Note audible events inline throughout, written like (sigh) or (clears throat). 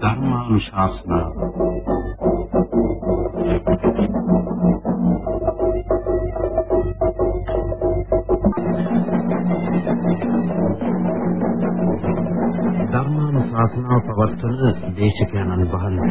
ධර්මානුශාසනා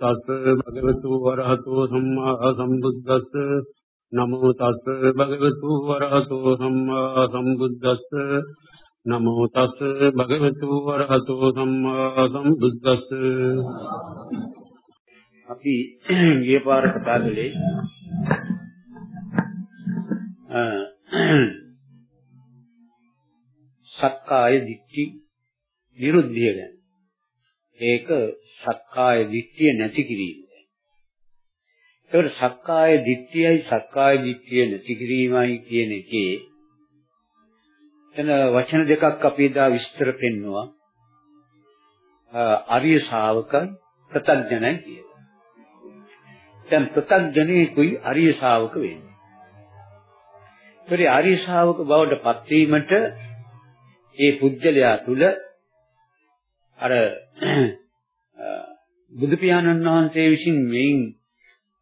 තස් භගවතු වරහතෝ සම්මා සම්බුද්දස්ස. නමෝ තස් භගවතු වරහතෝ සම්මා සම්බුද්දස්ස. නමෝ තස් භගවතු වරහතෝ සම්මා සම්බුද්දස්ස. අපි ගිය පාර කතා කළේ සක්කාය දිට්ඨි විරුද්ධිය ගැන. ඒක සක්කාය දිට්ඨිය නැති කිරීම. ඒකට සක්කාය දිට්ඨියයි සක්කාය දිට්ඨිය නැති කිරීමයි කියන එකේ එන වචන දෙකක් අපි එදා විස්තර පෙන්නවා. ආර්ය ශාවකයි ප්‍රත්‍යඥයි කියලා. දැන් ප්‍රත්‍යඥයෙකුයි ආර්ය ශාවක වෙන්නේ. ඒතරි ආර්ය ශාවක බවට පත්වීමට ඒ පුජ්‍යලයා තුල අර බුදු පියාණන් වහන්සේ විසින් මේන්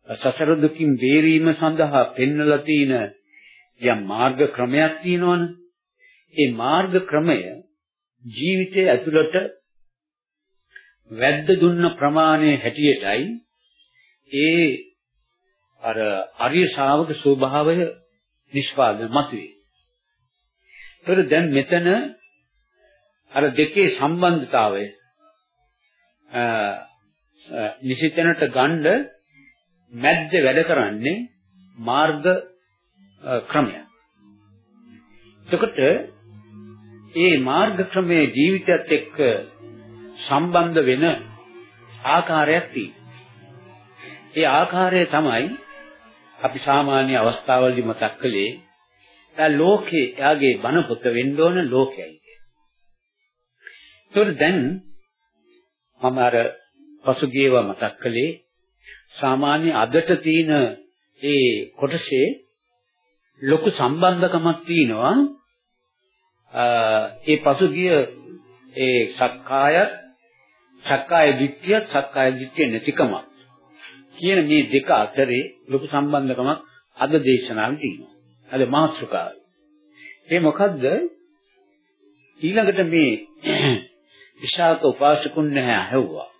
සසර දුකින් බේරීම සඳහා පෙන්වලා තියෙන යම් මාර්ග ක්‍රමයක් තියෙනවනේ. ඒ මාර්ග ක්‍රමය ජීවිතයේ ඇතුළත වැද්ද දුන්න ප්‍රමාණය හැටියටයි ඒ අර ආර්ය ශාවක ස්වභාවය නිෂ්පාදන මතුවේ. ඒතර දැන් මෙතන අර දෙකේ සම්බන්ධතාවය නිසිතැනට ගන්න මැද්ද වැඩ කරන්නේ මාර්ග ක්‍රමය. එතකොට ඒ මාර්ග ක්‍රමයේ ජීවිතයත් එක්ක සම්බන්ධ වෙන ආකාරයක් තියෙනවා. ඒ ආකාරය තමයි අපි සාමාන්‍ය අවස්ථාවලදී මතක් කළේ දැන් ලෝකේ එයාගේ බණ පොත වෙන්න ඕන ලෝකයයි. ඒතකොට දැන් මම අර පසුගියව මතක් කළේ සාමාන්‍ය අදට තියෙන ඒ කොටසේ ලොකු සම්බන්ධකමක් තියෙනවා ඒ පසුගිය ඒ සක්කාය සක්කාය දිට්ඨිය සක්කාය දිට්ඨිය නැතිකම කියන මේ දෙක අතරේ ලොකු සම්බන්ධකමක් අද දේශනාවේ තියෙනවා. අද මාතෘකාවේ. ඒ මොකද්ද? ඊළඟට මේ විශාක උපාසකුන් නැහැ ඇහුවා.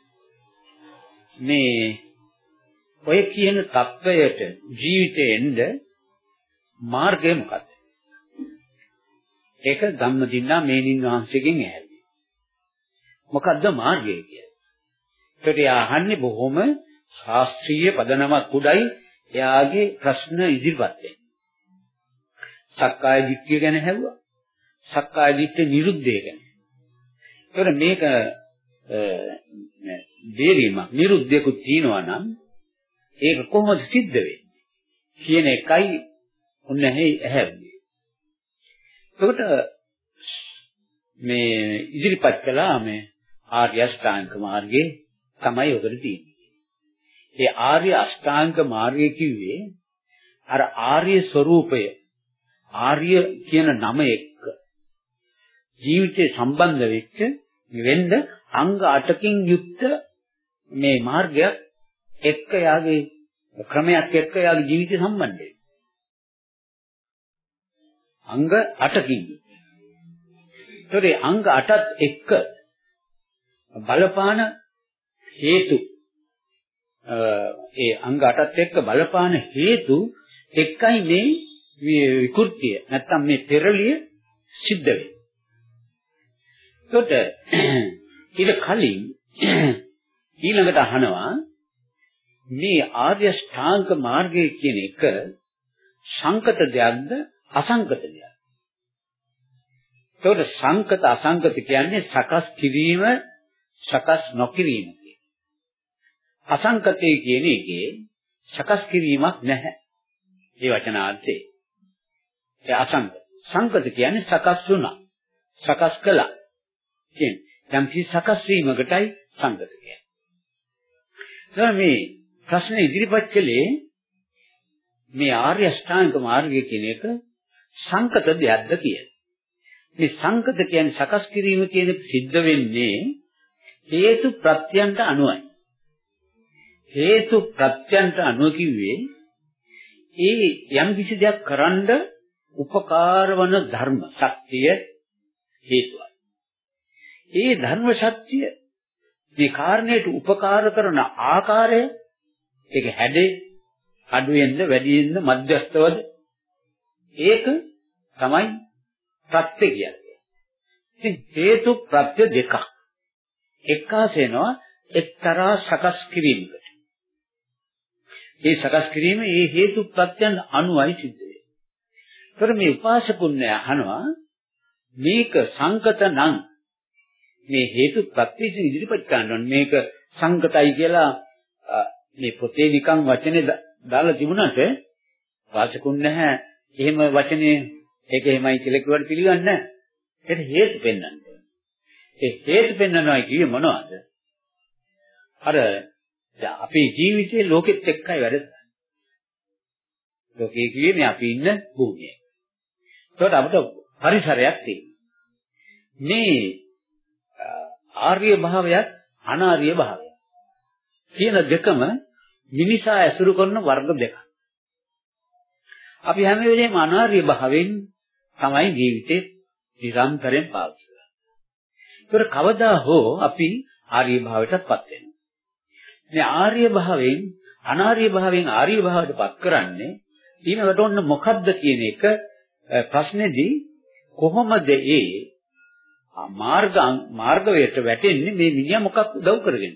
මේ ඔය කියන தත්වයට ජීවිතේ එන්න මාර්ගය මොකක්ද? ඒක ධම්මදින්නා මේනින් වහන්සේගෙන් ඇහැල්ලි. මොකද්ද මාර්ගය කියන්නේ? ඒකට අහන්නේ බොහොම ශාස්ත්‍රීය පදනමක් උඩයි එයාගේ ප්‍රශ්න ඉදිරිපත් වෙන්නේ. සක්කාය දිට්ඨිය ගැන හැවුවා. සක්කාය දිට්ඨිය නිරුද්ධය ගැන. ඒතර මේක බේරීමක් නිරුද්ධයකුත් තියෙනවා නම් ඒක කොහොමද සිද්ධ වෙන්නේ කියන එකයි උන්නේ ඇහැන්නේ. එතකොට මේ ඉදිරිපත් කළා මේ ආර්ය අෂ්ටාංග මාර්ගයේ තමයි ඔකට තියෙන්නේ. ඒ ආර්ය අෂ්ටාංග මාර්ගය කිව්වේ අර ආර්ය ස්වરૂපය ආර්ය කියන නම එක්ක ජීවිතේ සම්බන්ධ වෙච්ච වෙන්න අංග 8කින් යුක්ත මේ මාර්ගයක් එක්ක යාගේ ක්‍රමයක් එක්ක යාගේ ජීවිතය සම්බන්ධයි. අංග 8කින්. ඒතරේ අංග 8ත් එක්ක බලපාන හේතු ඒ අංග 8ත් එක්ක බලපාන හේතු එකයි මේ විකෘතිය නැත්තම් මේ පෙරලිය සිද්ධ වෙන්නේ. එතකොට ඊට කලින් ඊළඟට අහනවා මේ ආර්ය ශ්‍රාංක මාර්ගය කියන එක සංකත දෙයක්ද අසංකත දෙයක්ද? ඒකට සංකත අසංකත කියන්නේ සකස් කිරීම සකස් නොකිරීම කියන. අසංකතේ කියන එකේ සකස් කිරීමක් නැහැ. ඒ වචනාර්ථේ. ඒ අසංකත. සංකත කියන්නේ සකස් වුණා. සකස් කළා. කියන්නේ යම් කිසි සකස් වීමකටයි සංකත කියන්නේ. දැන් මේ ප්‍රශ්නේ ඉදිරිපත් කළේ මේ ආර්ය අෂ්ටාංග මාර්ගය කියන එක සංකත දෙයක්ද කියලා. මේ සංකත කියන්නේ සකස් කිරීම කියන එක සිද්ධ වෙන්නේ හේතු ප්‍රත්‍යයන්ට අනුවයි. හේතු ප්‍රත්‍යයන්ට අනුව කිව්වේ ඒ යම් කිසි දෙයක් කරන්න උපකාර වන ධර්ම ශක්තිය හේතුවයි. ඒ ධර්ම ශක්තිය මේ කාරණයට උපකාර කරන ආකාරය ඒක හැඩේ අඩුවෙන්ද වැඩියෙන්ද මධ්‍යස්තවද ඒක තමයි ප්‍රත්‍ය කියන්නේ. ඉතින් හේතු ප්‍රත්‍ය දෙකක්. එක්කාසෙනවා එක්තරා සකස් කිරීමකට. ඒ සකස් කිරීම ඒ හේතු ප්‍රත්‍යයන් අනුවයි සිද්ධ වෙන්නේ. ඒතර මේ උපාසකුන්නේ අහනවා මේක සංකත නම් මේ හේතු ප්‍රත්‍යයෙන් ඉදිරිපත් කරනවා මේක සංකතයි කියලා මේ පොතේ නිකන් වචනේ දාලා තිබුණාට වාසකුන් නැහැ එහෙම වචනේ ඒක එහෙමයි කියලා කිව්වට පිළිගන්නේ නැහැ. ඒක හේතු පෙන්වන්නේ. ඒ හේතු පෙන්වනවා කියේ මොනවද? අර දැන් අපේ ජීවිතේ ලෝකෙත් එක්කයි වැඩ කරන්නේ. ලෝකේ කියේ මේ අපි ඉන්න භූමිය. ඒකට අපිට පරිසරයක් තියෙනවා. මේ ආර්ය භාවයත් අනාර්ය භාවයත් කියන දෙකම මිනිසා ඇසුරු කරන වර්ග දෙකක්. අපි හැම වෙලේම අනාර්ය භාවයෙන් තමයි ජීවිතේ නිරන්තරයෙන් පාවිච්චි කරන්නේ. ඒතර කවදා හෝ අපි ආර්ය භාවයටපත් වෙනවා. මේ ආර්ය භාවයෙන් අනාර්ය භාවයෙන් ආර්ය භාවයටපත් කරන්නේ ඊමකට ඔන්න මොකද්ද කියන එක ප්‍රශ්නේදී කොහොමද ඒ මාර්ග මාර්ගයට වැටෙන්නේ මේ මිනිහා මොකක් උදව් කරගෙන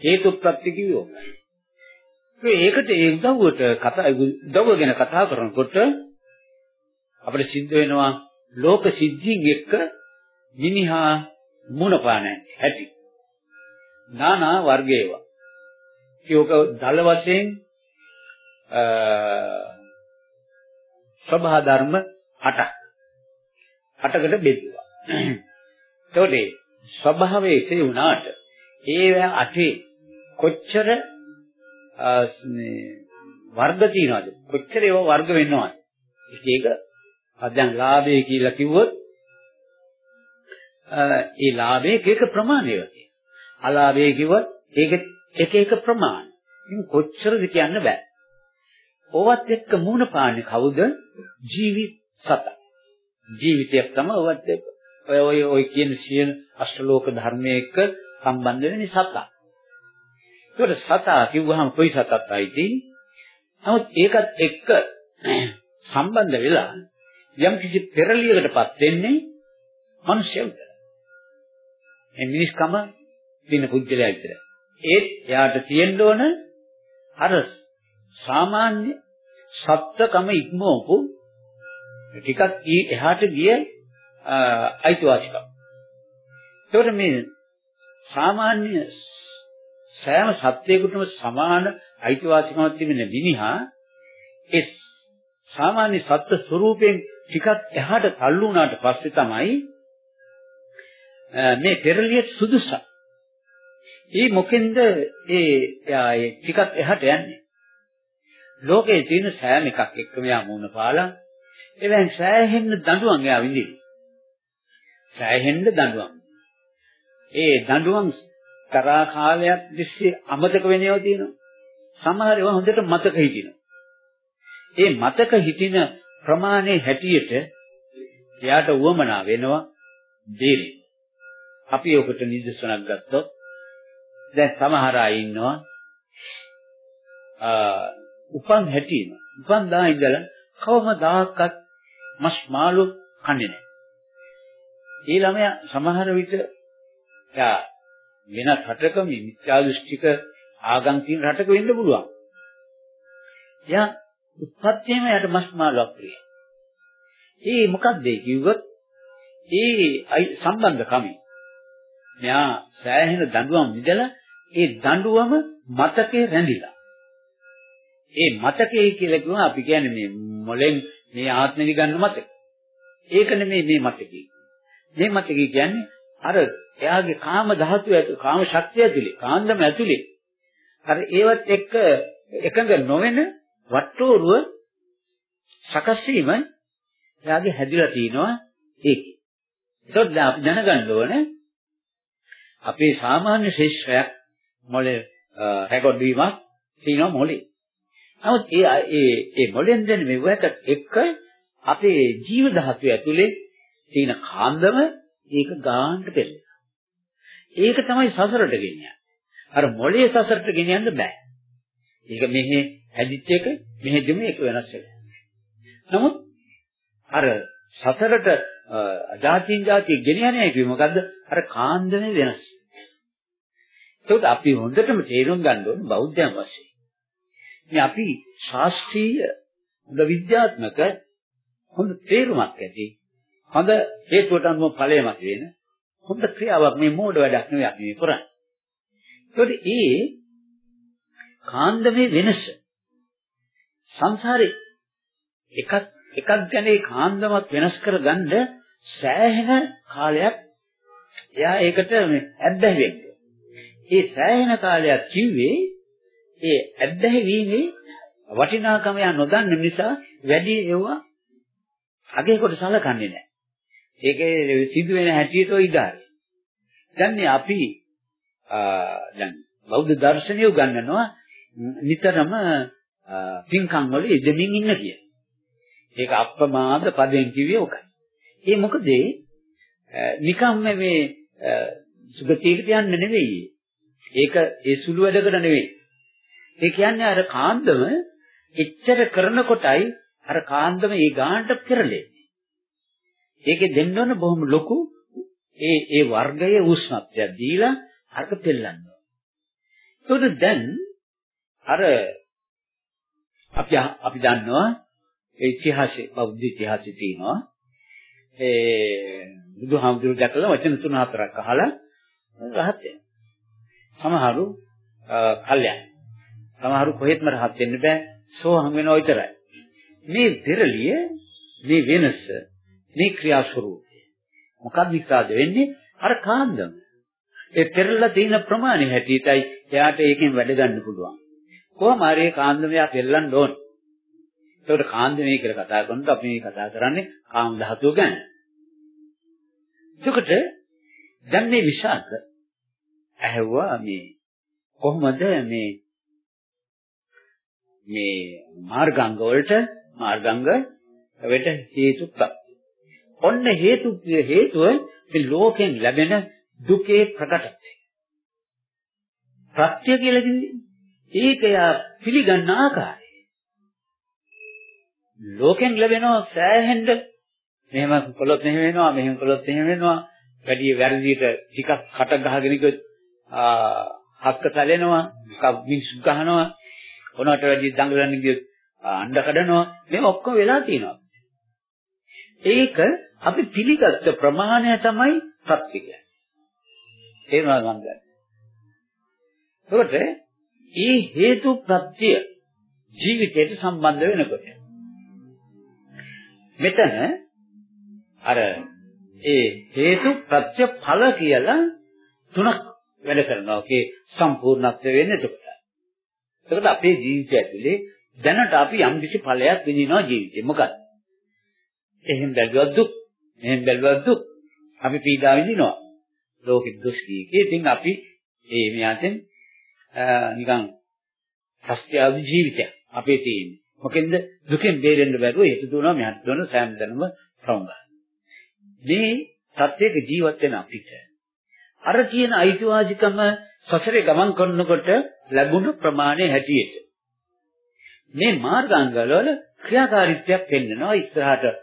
හේතු ප්‍රත්‍ය කිව්වෝ ඒකට ඒ උදව්වට කතා උදව්ව ගැන කතා කරනකොට අපිට සිද්ධ වෙනවා ලෝක සිද්ධීන් එක්ක මිනිහා මුණ පාන හැටි. නානා වර්ගයේවා. ඒක දල වශයෙන් සබහා ධර්ම 8ක්. 8කට බෙදුවා. එතකොට ස්වභාවයේ ඉතිරි වුණාට ඒ අටේ කොච්චර මේ වර්ග තියනවද? කොච්චර ඒවා වර්ග වෙනවද? ඒක දැන් ලාභය කියලා කිව්වොත් ඒ ලාභයේ එක එක ප්‍රමාණයක. අලාභය කිව්වොත් ඒක එක එක ප්‍රමාණ. ඉතින් කොච්චරද කියන්න බෑ. ඕවත් එක්ක මූණ පාන්නේ කවුද? ජීවිත සත. ජීවිතයක් තමයි ඕවත් එක්ක. ඔය ඔය ඔය කියන සියන අෂ්ටලෝක ධර්මයේ එක්ක සම්බන්ධ වෙන්නේ සතා. ඒකට සතා කිව්වහම කොයි සතක්ද ඇයිති? නමුත් ඒකත් එක්ක සම්බන්ධ වෙලා යම් කිසි පෙරලියකටපත් වෙන්නේ මිනිස්සු විතරයි. මේ මිනිස්කම දින පුද්ගලයා විතරයි. ඒත් එයාට තියෙන්න ඕන අර සාමාන්‍ය සත්ත්වකම ඉක්මවපු ටිකක් එහාට ගිය අයිතිවාසිකම්. ඒකට මේ සාමාන්‍ය සෑම සත්වයකටම සමාන අයිතිවාසිකමක් තිබෙන මිනිහා ඒ සාමාන්‍ය සත්ත්ව ස්වરૂපයෙන් ටිකක් එහාට තල්ලු වුණාට පස්සේ තමයි මේ පෙරලිය සුදුසක්. ඒ මොකෙන්ද ඒ ටිකක් එහාට යන්නේ? ලෝකයේ තියෙන සෑම එකක් එක්කම යා මුණ පාලා එවෙන් සෑහෙන්න දඬුවම් එයා විඳිනවා. සෑහෙන්න දඬුවම්. ඒ දඬුවම් තරහා කාලයක් තිස්සේ අමතක වෙනව තියෙනවා. සමහර ඒවා හොඳට මතක හිටිනවා. ඒ මතක හිටින ප්‍රමාණය හැටියට එයාට උවමනා වෙනවා දෙන්නේ. අපි ඔකට නිදර්ශනක් ගත්තොත් දැන් සමහර අය ඉන්නවා උපන් හැටිම උපන් දා ඉඳලා කවමදාකත් මස් මාළු කන්නේ නැහැ. ඒ ළමයා සමහර විට යා වෙනත් රටක මේ මිත්‍යා දෘෂ්ටික ආගම් තියෙන රටක වෙන්න පුළුවන්. එයා උත්පත්තියම යට මස් මාළුවක් ප්‍රිය. ඒ මොකක්ද ඒ කිව්වොත් ඒ සම්බන්ධකම. මෙයා සෑහෙන දඬුවම් විදලා ඒ දඬුවම මතකේ රැඳිලා. ඒ මතකේ කියලා කිව්වම අපි කියන්නේ මේ මොලෙන් මේ ආත්මෙ ගන්න මතක. ඒක නෙමෙයි මේ මතකේ. මේ මතකේ කියන්නේ අර එයාගේ කාම ධාතු ඇතුළේ කාම ශක්තිය ඇතුළේ කාන්දම ඇතුළේ අර ඒවත් එක්ක එකඟ නොවන වට්ටෝරුව සකස් වීම එයාගේ හැදිලා තිනවා ඒකේ. ඒකත් අපි දැනගන්න ඕනේ අපේ සාමාන්‍ය ශිෂ්‍යයක් මොලේ රෙකෝඩ් වීමක් තියෙනවා මොලේ. නමුත් ඒ ඒ ඒ මොලෙන් දෙන මෙවට එක්ක අපේ ජීව ධාතුව ඇතුලේ තියෙන කාන්දම ඒක ගාන්න පෙළෙනවා. ඒක තමයි සසරට ගෙනියන්නේ. අර මොලේ සසරට ගෙනියන්න බෑ. ඒක මෙහි හැදිච්ච එක මෙහෙදිම එක වෙනස් වෙනවා. නමුත් අර සසරට අජාතින් ජාතිය ගෙනියන්නේ කිව්ව මොකද්ද? අර කාන්දමේ වෙනස්. ඒකට අපි හොඳටම තේරුම් ගන්න ඕනේ බෞද්ධයන් වශයෙන්. මේ අපි ශාස්ත්‍රීය හොඳ විද්‍යාත්මක හොඳ තේරුමක් ඇති හොඳ හේතුවට අනුව ඵලය මත වෙන හොඳ ක්‍රියාවක් මේ මෝඩ වැඩක් නෙවෙයි අපි මේ කරන්නේ. ඒකට ඒ කාන්දමේ වෙනස සංසාරේ එකක් එකක් ගැන ඒ කාන්දමත් වෙනස් කරගන්න සෑහෙන කාලයක් එයා ඒකට ඇබ්බැහි වෙන්නේ. ඒ සෑහෙන කාලයක් කිව්වේ ඒ ඇබ්බැහි වීමේ වටිනාකම යා නොදන්න නිසා වැඩි ඒවා අගේ කොට සලකන්නේ නැහැ. ඒකේ සිදු වෙන හැටියට ඔය ඉදාරේ. දැන් අපි දැන් බෞද්ධ දර්ශනය උගන්වනවා නිතරම පින්කම් වල යෙදෙමින් ඉන්න කිය. ඒක අප්‍රමාද පදයෙන් කිව්වේ ඔකයි. ඒ මොකද නිකම්ම මේ සුගතියට යන්නේ නෙවෙයි. ඒක ඒ සුළු වැඩකට නෙවෙයි. ඒ කියන්නේ අර කාන්දම එච්චර කරනකොටයි අර කාන්දම ඒ ගානට පෙරලෙන්නේ. ඒකේ දෙන්න ඕන බොහොම ලොකු ඒ ඒ වර්ගයේ උෂ්ණත්වය දීලා අරක පෙල්ලනවා. ඒකද දැන් අර අපි අපි දන්නවා ඒ ඉතිහාසයේ බෞද්ධ ඉතිහාසයේ තියෙනවා ඒ බුදුහාමුදුරු දැකලා වචන තුන හතරක් අහලා රහත් වෙනවා. සමහරු කල්යන්. සමහරු කොහෙත්ම රහත් වෙන්න බෑ. සෝහම් වෙනවා විතරයි. මේ පෙරලිය මේ වෙනස මේ ක්‍රියා ස්වરૂපය. මොකක්ද විකාද වෙන්නේ? අර කාන්දම. ඒ පෙරලා තියෙන ප්‍රමාණය හැටියටයි එයාට ඒකෙන් වැඩ ගන්න පුළුවන්. කොහොම හරි කාන්දමයා පෙරලන්න ඕන. ඒකට කාන්දමේ කියලා කතා කරනකොට අපි කතා කරන්නේ කාම ධාතුව ගැන. එතකොට දැන් මේ විශාක ඇහුවා මේ කොහොමද මේ මේ මාර්ගාංග වලට මාර්ගාංග වෙට හේතු ඔන්න හේතු හේතුව මේ ලෝකෙන් ලැබෙන දුකේ ප්‍රකටත්වය. ප්‍රත්‍ය කියලා කිව්වේ ඒක යා පිළිගන්න ආකාරය. ලෝකෙන් ලැබෙනවා සෑහෙන්න මෙහෙම කළොත් මෙහෙම වෙනවා මෙහෙම කළොත් මෙහෙම වෙනවා වැඩි වැරදියට ටිකක් කට ගහගෙන ගියොත් හක්ක තලෙනවා මිනිස්සු ගහනවා මොනවට වැඩි දඟලන්න ගියොත් අඬ කඩනවා මේ ඔක්කොම වෙලා තියෙනවා ඒක අපි පිළිගත්ත ප්‍රමාණය තමයි සත්‍ය කියන්නේ තේරුණාද මන්ද ඒකට ඒ හේතු ප්‍රත්‍ය ජීවිතයට සම්බන්ධ වෙනකොට මෙතන අර ඒ හේතු ප්‍රත්‍ය ඵල කියලා තුනක් වැඩ කරනවා. ඒකේ සම්පූර්ණත්වය වෙන්නේ එතකොට. එතකොට අපේ ජීවිතය ඇතුලේ දැනට අපි යම් කිසි ඵලයක් විඳිනවා ජීවිතේ. මොකක්ද? එහෙන් බැලුවත් දුක්, එහෙන් බැලුවත් දුක්. අපි පීඩා විඳිනවා. ලෝකෙ දුක් කීකේ. ඉතින් අපි ඒ මෙයාටෙන් නිකන් සත්‍යාවි ජීවිතයක් අපේ තියෙන්නේ. මොකෙන්ද දුකෙන් බේරෙන්න බැරුව හිත දුවනවා මෙහාට දුවන සෑම දැනම රවුම් මේ සත්‍යයක ජීවත් වෙන අපිට අර කියන අයිතිවාසිකම සසරේ ගමන් කරනකොට ලැබුණු ප්‍රමාණය හැටියට මේ මාර්ගාංගවල ක්‍රියාකාරීත්වයක් පෙන්වනවා ඉස්සරහට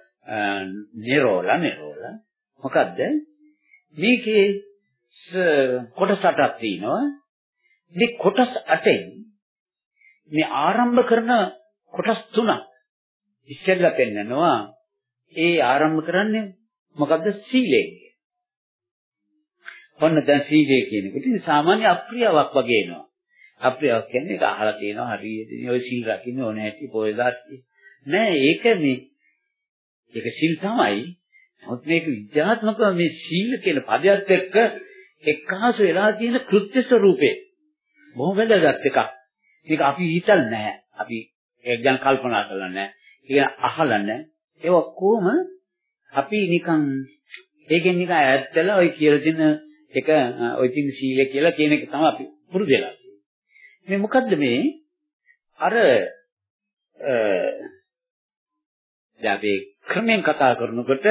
නිරෝල නිරෝල මොකද්ද මේකේ කොටසටක් තියෙනවා මේ කොටස් අටෙන් මේ ආරම්භ කරන කොටස් තුනක් ඉස්සෙල්ලා පෙන්නනවා ඒ ආරම්භ කරන්නේ මොකද්ද සීලයෙන්. ඔන්න දැන් සීලය කියනකොට ඉතින් සාමාන්‍ය අප්‍රියාවක් වගේ එනවා. අප්‍රියාවක් කියන්නේ ඒක අහලා තියෙනවා හරියට. ඔය සීල් රකින්න ඕන හැටි පොයදාටි. නෑ ඒක මේ ඒක සීල් තමයි. නමුත් මේක විද්‍යාත්මකව මේ සීල කියන පදයට එක්ක එක්කාසු වෙලා තියෙන කෘත්‍ය ස්වરૂපේ බොහොම වැදගත් එකක්. ඒක අපි හිතල් නැහැ. අපි ඒක ගැන කල්පනා කරලා නැහැ. ඒක අහලා නැහැ. ඒ ඔක්කොම අපි නිකන් ඒකෙන් නිකන් ඈත් වෙලා ඔය කියලා දෙන එක ඔය තියෙන සීලය කියලා කියන එක තමයි අපි පුරුදු වෙලා මේ මොකද්ද මේ අර දැන් අපි ක්‍රමෙන් කතා කරනකොට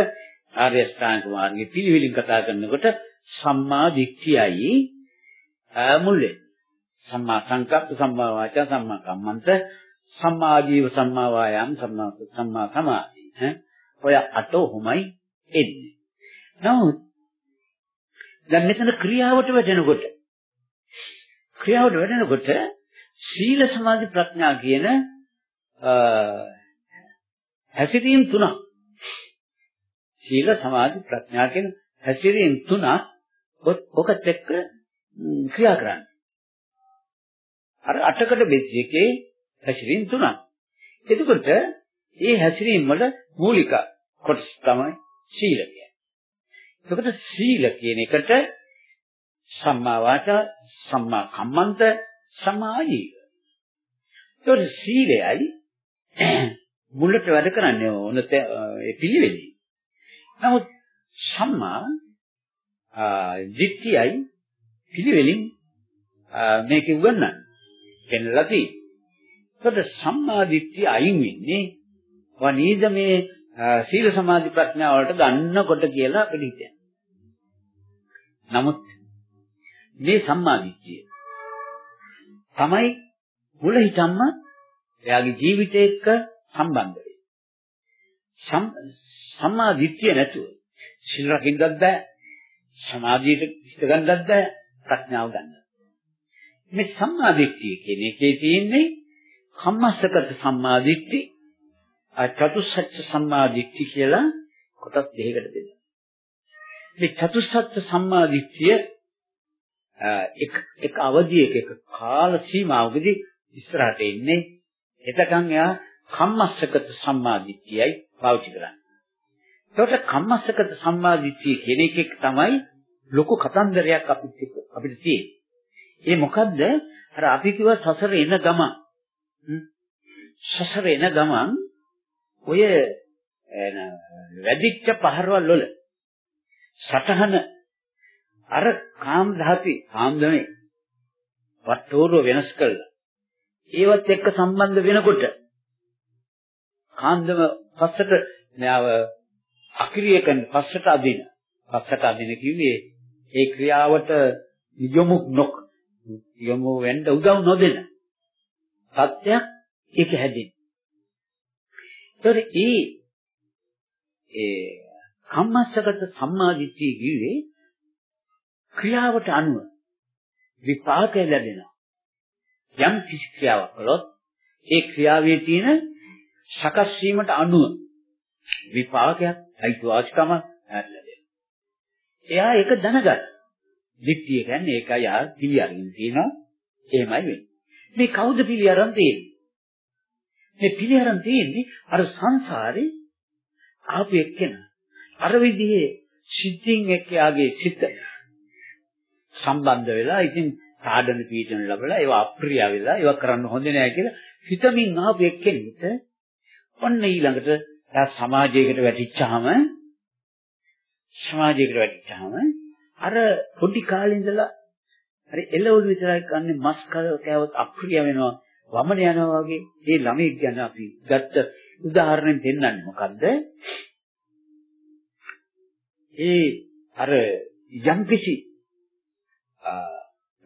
ආර්ය ශ්‍රාන්ත මාර්ගයේ පිළිවිලින් කතා කරනකොට සම්මා දිට්ඨියයි මුල් වෙන්නේ. සම්මා සංකප්ප, සම්මා වාචා, සම්මා කම්මන්ත, සම්මා ජීව, සම්මා වායාම, සම්මා සම්මා සමාධි. ඈ ඔය අට ඔහොමයි එන්නේ. නමුත් දැන් මෙතන ක්‍රියාවට වැටෙනකොට ක්‍රියාවට වැටෙනකොට සීල සමාධි ප්‍රඥා කියන හැසිරීම් තුනක් සීල සමාධි ප්‍රඥා කියන හැසිරීම් තුනක් ඔකට එක්ක ක්‍රියා කරන්නේ. අර අටකට බෙච්ච එකේ හැසිරීම් තුනක්. එතකොට මේ හැසිරීම් වල මූලික කොටස තමයි සීල කියන්නේ. එතකොට සීල කියන එකට සම්මා වාචා, සම්මා කම්මන්ත, සම්මා ආජීව. එතකොට සීලයයි මුලට වැඩ කරන්නේ ඕන ඒ පිළිවෙලයි. නමුත් සම්මා දිට්ඨියයි පිළිවෙලින් මේක උගන්වන්නේ. පෙන්ලා තියෙන්නේ. ඒකට සම්මා දිට්ඨිය අයින් වෙන්නේ වනීද මේ සීල සමාධි ප්‍රඥා වලට ගන්නකොට කියලා අපිට හිතෙනවා. නමුත් මේ සම්මා දිට්ඨිය තමයි මුල හිතම්ම එයාගේ ජීවිතය එක්ක සම්බන්ධ වෙන්නේ. සම්මා දිට්ඨිය නැතුව සිල් රකින්නත් බෑ සමාධියට ඉස්ත ගන්නත් බෑ ප්‍රඥාව ගන්න. මේ සම්මා දිට්ඨිය කියන එකේ තියෙන්නේ කම්මස්සගත සම්මා දිට්ඨි චතුස්සත්‍ය සම්මා දිට්ඨි කියලා කොටස් දෙකකට බෙදෙනවා. මේ චතුස්සත්‍ය සම්මා දිට්ඨිය එක එක අවධියක එක කාල සීමාවකදී ඉස්සරහට එන්නේ එතකන් එයා කම්මස්සගත සම්මා දිට්ඨියයි පාවිච්චි කරන්නේ. ඒකට කම්මස්සගත සම්මා දිට්ඨිය කියන එකෙක් තමයි ලොකු කතන්දරයක් අපිට අපිට තියෙන්නේ. ඒ මොකද්ද? අර අපි කිව්ව සසර එන ගමන්. සසර එන ගමන් ඔය වැඩිච්ච පහරවල් වල සටහන අර කාම ධාති කාම්දමේ වට්ටෝරුව වෙනස් කළා. ඒවත් එක්ක සම්බන්ධ වෙනකොට කාන්දම පස්සට න්යාව අක්‍රියකන් පස්සට අදින. පස්සට අදින කිව්වේ ඒ ක්‍රියාවට යොමු නොක යොමු වෙන්න උදව් නොදෙන සත්‍යයක් ඒක හැදෙන්නේ. ඒතර ඒ ඒ කම්මස්සගත සම්මාදිට්ඨිය කිව්වේ ක්‍රියාවට අනුව විපාකය ලැබෙනවා. යම් කිසි ක්‍රියාවක් කළොත් ඒ ක්‍රියාවේ තියෙන සකස් වීමට අනුව විපාකයක් අයිතිවාසිකම ලැබෙනවා. එයා ඒක දැනගන්න. දිට්ඨිය කියන්නේ ඒකයි ආ පිළිඅරගෙන තියෙනවා. එහෙමයි වෙන්නේ. මේ කවුද පිළිඅරන් තියෙන්නේ? මේ පිළිඅරන් තියෙන්නේ අර සංසාරේ ආපු එක්කෙනා. අර විදිහේ සිද්ධින් එක්ක යාගේ සිත සම්බන්ධ වෙලා ඉතින් සාඩන පීඩන ලැබලා ඒවා අප්‍රිය වෙලා ඒවා කරන්න හොඳ නෑ කියලා හිතමින් ආපු එක්කෙනෙකුට ඔන්න ඊළඟට එයා සමාජයකට වැටිච්චාම සමාජයකට වැටිච්චාම අර පොඩි කාලේ ඉඳලා හරි එළවලු විතරයි කන්නේ මස් කෑවොත් අප්‍රිය වෙනවා වමන යනවා වගේ. ඒ ළමෙක් ගැන අපි ගත්ත උදාහරණයෙන් දෙන්නන්නේ මොකද්ද? ඒ අර යම්කිසි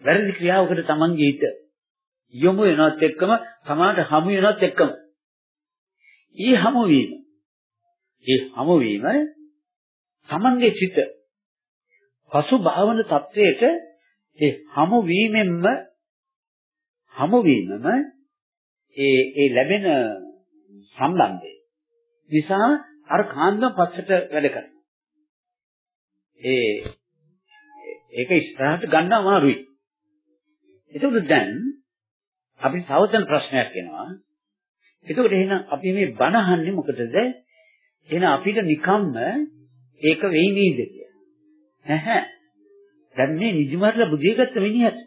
වැරදි ක්‍රියාවකට තමන්ගේ හිත යොමු වෙනවත් එක්කම තමාට හමු වෙනවත් එක්කම ඊ හමු වීම ඒ හමු වීම තමන්ගේ සිත පසු භාවන තත්වයට ඒ හමු වීමෙන්ම හමු වීමම ඒ ඒ ලැබෙන සම්බන්ධය නිසා අර කාන්දම පස්සට වැඩ කරනවා. ඒ ඒක ඉස්සරහට ගන්න අමාරුයි. එතකොට දැන් අපි තවතන ප්‍රශ්නයක් එනවා. එතකොට එහෙනම් අපි මේ බණ අහන්නේ මොකටද? එහෙනම් අපිට නිකම්ම ඒක වෙයි නේද කියලා. නැහැ. දැන් මේ නිදිමරලා බුදියගත්ත මිනිහට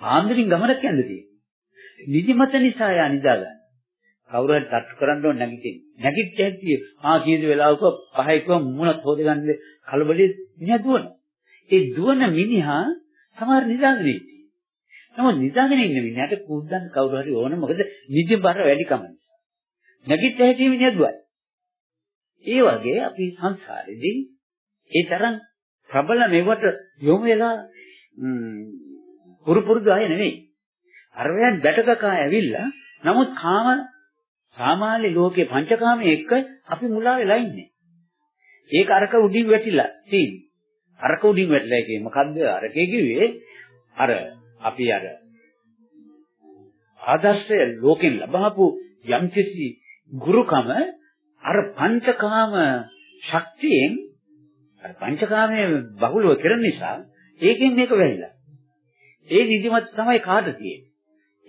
පාන්දරින් ගමනක් යන්න තියෙනවා. නිදිමත නිසා යා නිදාගන්න. කවුරු හරි තට්ටු කරන්න ඕන නැගිටින්න. නැගිට ඇද්දි ආ කීයද වෙලාවක පහයිකව මුණත් හොදගන්න කලබලෙ මිනිහා දුවන. ඒ දුවන මිනිහා සමහර නිදාගෙන ඉන්නේ. නමුත් නිදාගෙන ඉන්න මිනිහට කුද්දන් කවුරු හරි ඕන මොකද නිදි බර වැඩි කම නිසා. නැගිට ඇද්දි මිනිහා දුවයි. ඒ වගේ අපි සංසාරෙදී ඒ තරම් ප්‍රබල මෙවට යොමු වෙලා පුරු පුරුදු අය නෙවෙයි. අරයන් බැටකකා ඇවිල්ලා නමුත් කාම සාමාන්‍ය ලෝකේ පංචකාමයේ එක්ක අපි මුලා වෙලා ඉන්නේ. ඒක අරක උඩින් වැටිලා තියෙන්නේ. අරක උඩින් වැටිලා කියන්නේ මොකද්ද? අරකේ කිව්වේ අර අපි අර ආදර්ශය ලෝකෙන් ලබහපු යම්කිසි ගුරුකම අර පංචකාම ශක්තියෙන් අර පංචකාමයේ බහුලව කරන නිසා ඒකෙන් මේක වෙයිලා. ඒ නිදිමත තමයි කාට තියෙන්නේ.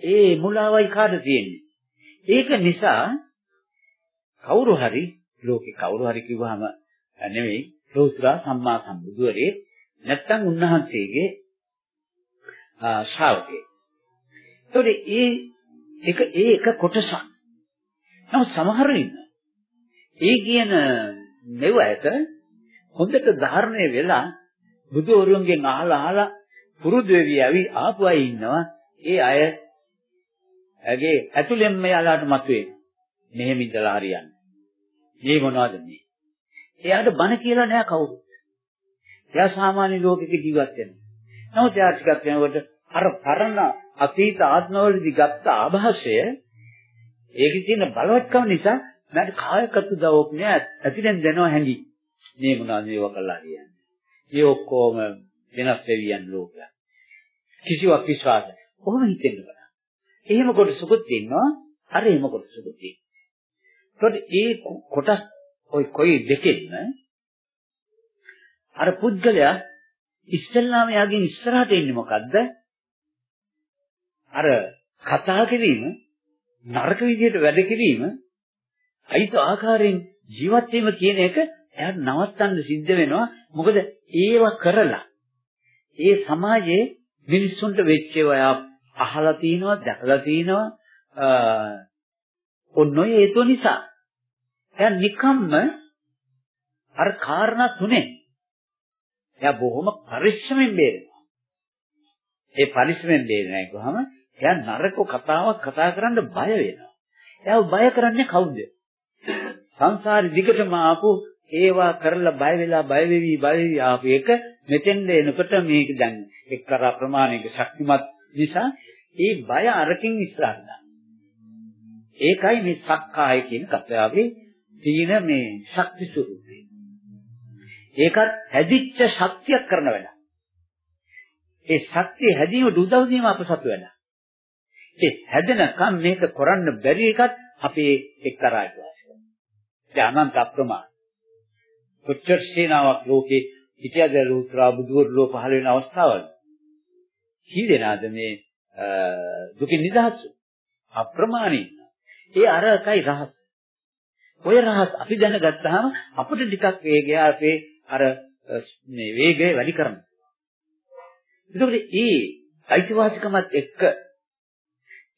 ඒ මුලාවයි කාට තියෙන්නේ. ඒක නිසා කවුරු හරි ලෝකේ කවුරු හරි කිව්වහම නෙවෙයි ලෝතුරා සම්මා සම්බුදුරේ නැත්තම් උන්වහන්සේගේ ශ්‍රාවකේ. ඒතකොට ඒ එක ඒ එක කොටසක්. නමුත් සමහර ඉන්න. ඒ කියන මෙවයට හොඳට ධාරණය වෙලා බුදුවරුන්ගෙන් අහලා අහලා පුරුදු වෙවි ඇවි ආපු අය ඉන්නවා. ඒ අය ඇගේ ඇතුළෙන්ම යාලාට මතුවේ. මෙහෙම ඉඳලා හරියන්නේ. මේ මොනවද මේ? එයාට බන කියලා නෑ කවුරුත්. එයා සාමාන්‍ය ලෝකෙක ජීවත් වෙනවා. නමුත් එයා ටිකක් යනකොට අර පරණ අතීත ආත්මවලදී ගත්ත ආభాෂය ඒකේ තියෙන බලවත්කම නිසා මට කායකත් දවෝක් නෑ ඇතිදෙන් දෙනවා හැඟි. මේ මොනවාද මේවා කළා කියන්නේ. මේ ඔක්කොම වෙනස් වෙවියන් ලෝකය. කිසිවක් විශ්වාස නැහැ. කොහොම හිතෙන්න බෑ. එහෙම කොටසකුත් ඉන්නවා. අර එහෙම කොටසකුත් ඉන්නවා. ඒ කොටස් ওই කොයි දෙකෙන්ම අර පුද්ගලයා ඉස්සෙල්ලාම යාගෙන් ඉස්සරහට එන්නේ මොකද්ද? අර කතා කිරීම නරක විදිහට වැඩ කිරීම අයිත ආකාරයෙන් ජීවත් වීම කියන එක එයාට නවත්තන්න සිද්ධ වෙනවා. මොකද ඒව කරලා ඒ සමාජයේ මිනිස්සුන්ට වෙච්ච ඒවා අහලා තිනවා, දැකලා තිනවා. ඔන්නෝය හේතුව නිසා. එයා නිකම්ම අර කාරණා තුනේ එයා බොහොම පරිස්සමෙන් බේරෙනවා. ඒ පරිස්සමෙන් බේරෙන්නේ කොහම? එයා නරක කතාවක් කතා කරන්න බය වෙනවා. එයා බය කරන්නේ කවුද? සංසාරේ දිගටම ආපු ඒවා කරලා බය වෙලා බය වෙවි බය වෙවි ආපු එක මෙතෙන්ද එනකොට මේක දැන් එක්තරා ප්‍රමාණයක ශක්තිමත් නිසා ඒ බය අරකින් ඉස්සරහට ඒකයි මේ සක්කාය කියන කතාවේ තියෙන මේ ශක්ති ස්වરૂපය. ඒකත් හැදිච්ච ශක්තියක් කරන වැඩ. ඒ ශක්තිය හැදීමට උදව් දීම අප සතු වෙන. ඒ හැදෙනකම් මේක කරන්න බැරි එකත් අපේ එක්තරා අයිතිවාසිකම. ඒ අනන්ත අප්‍රමාණ. කොච්චර සේනාවක් ලෝකේ හිටියද ලෝත්‍රා බුදුවරු පහළ වෙන අවස්ථාවල. කී දෙනාද මේ දුකින් නිදහස් අප්‍රමාණී. ඒ අරකයි රහස්. ඔය රහස් අපි දැනගත්තාම අපිට ටිකක් වේගය අපේ අර මේ වේගය වැඩි කරනවා. එතකොට ඒ අයිතිවාසිකමත් එක්ක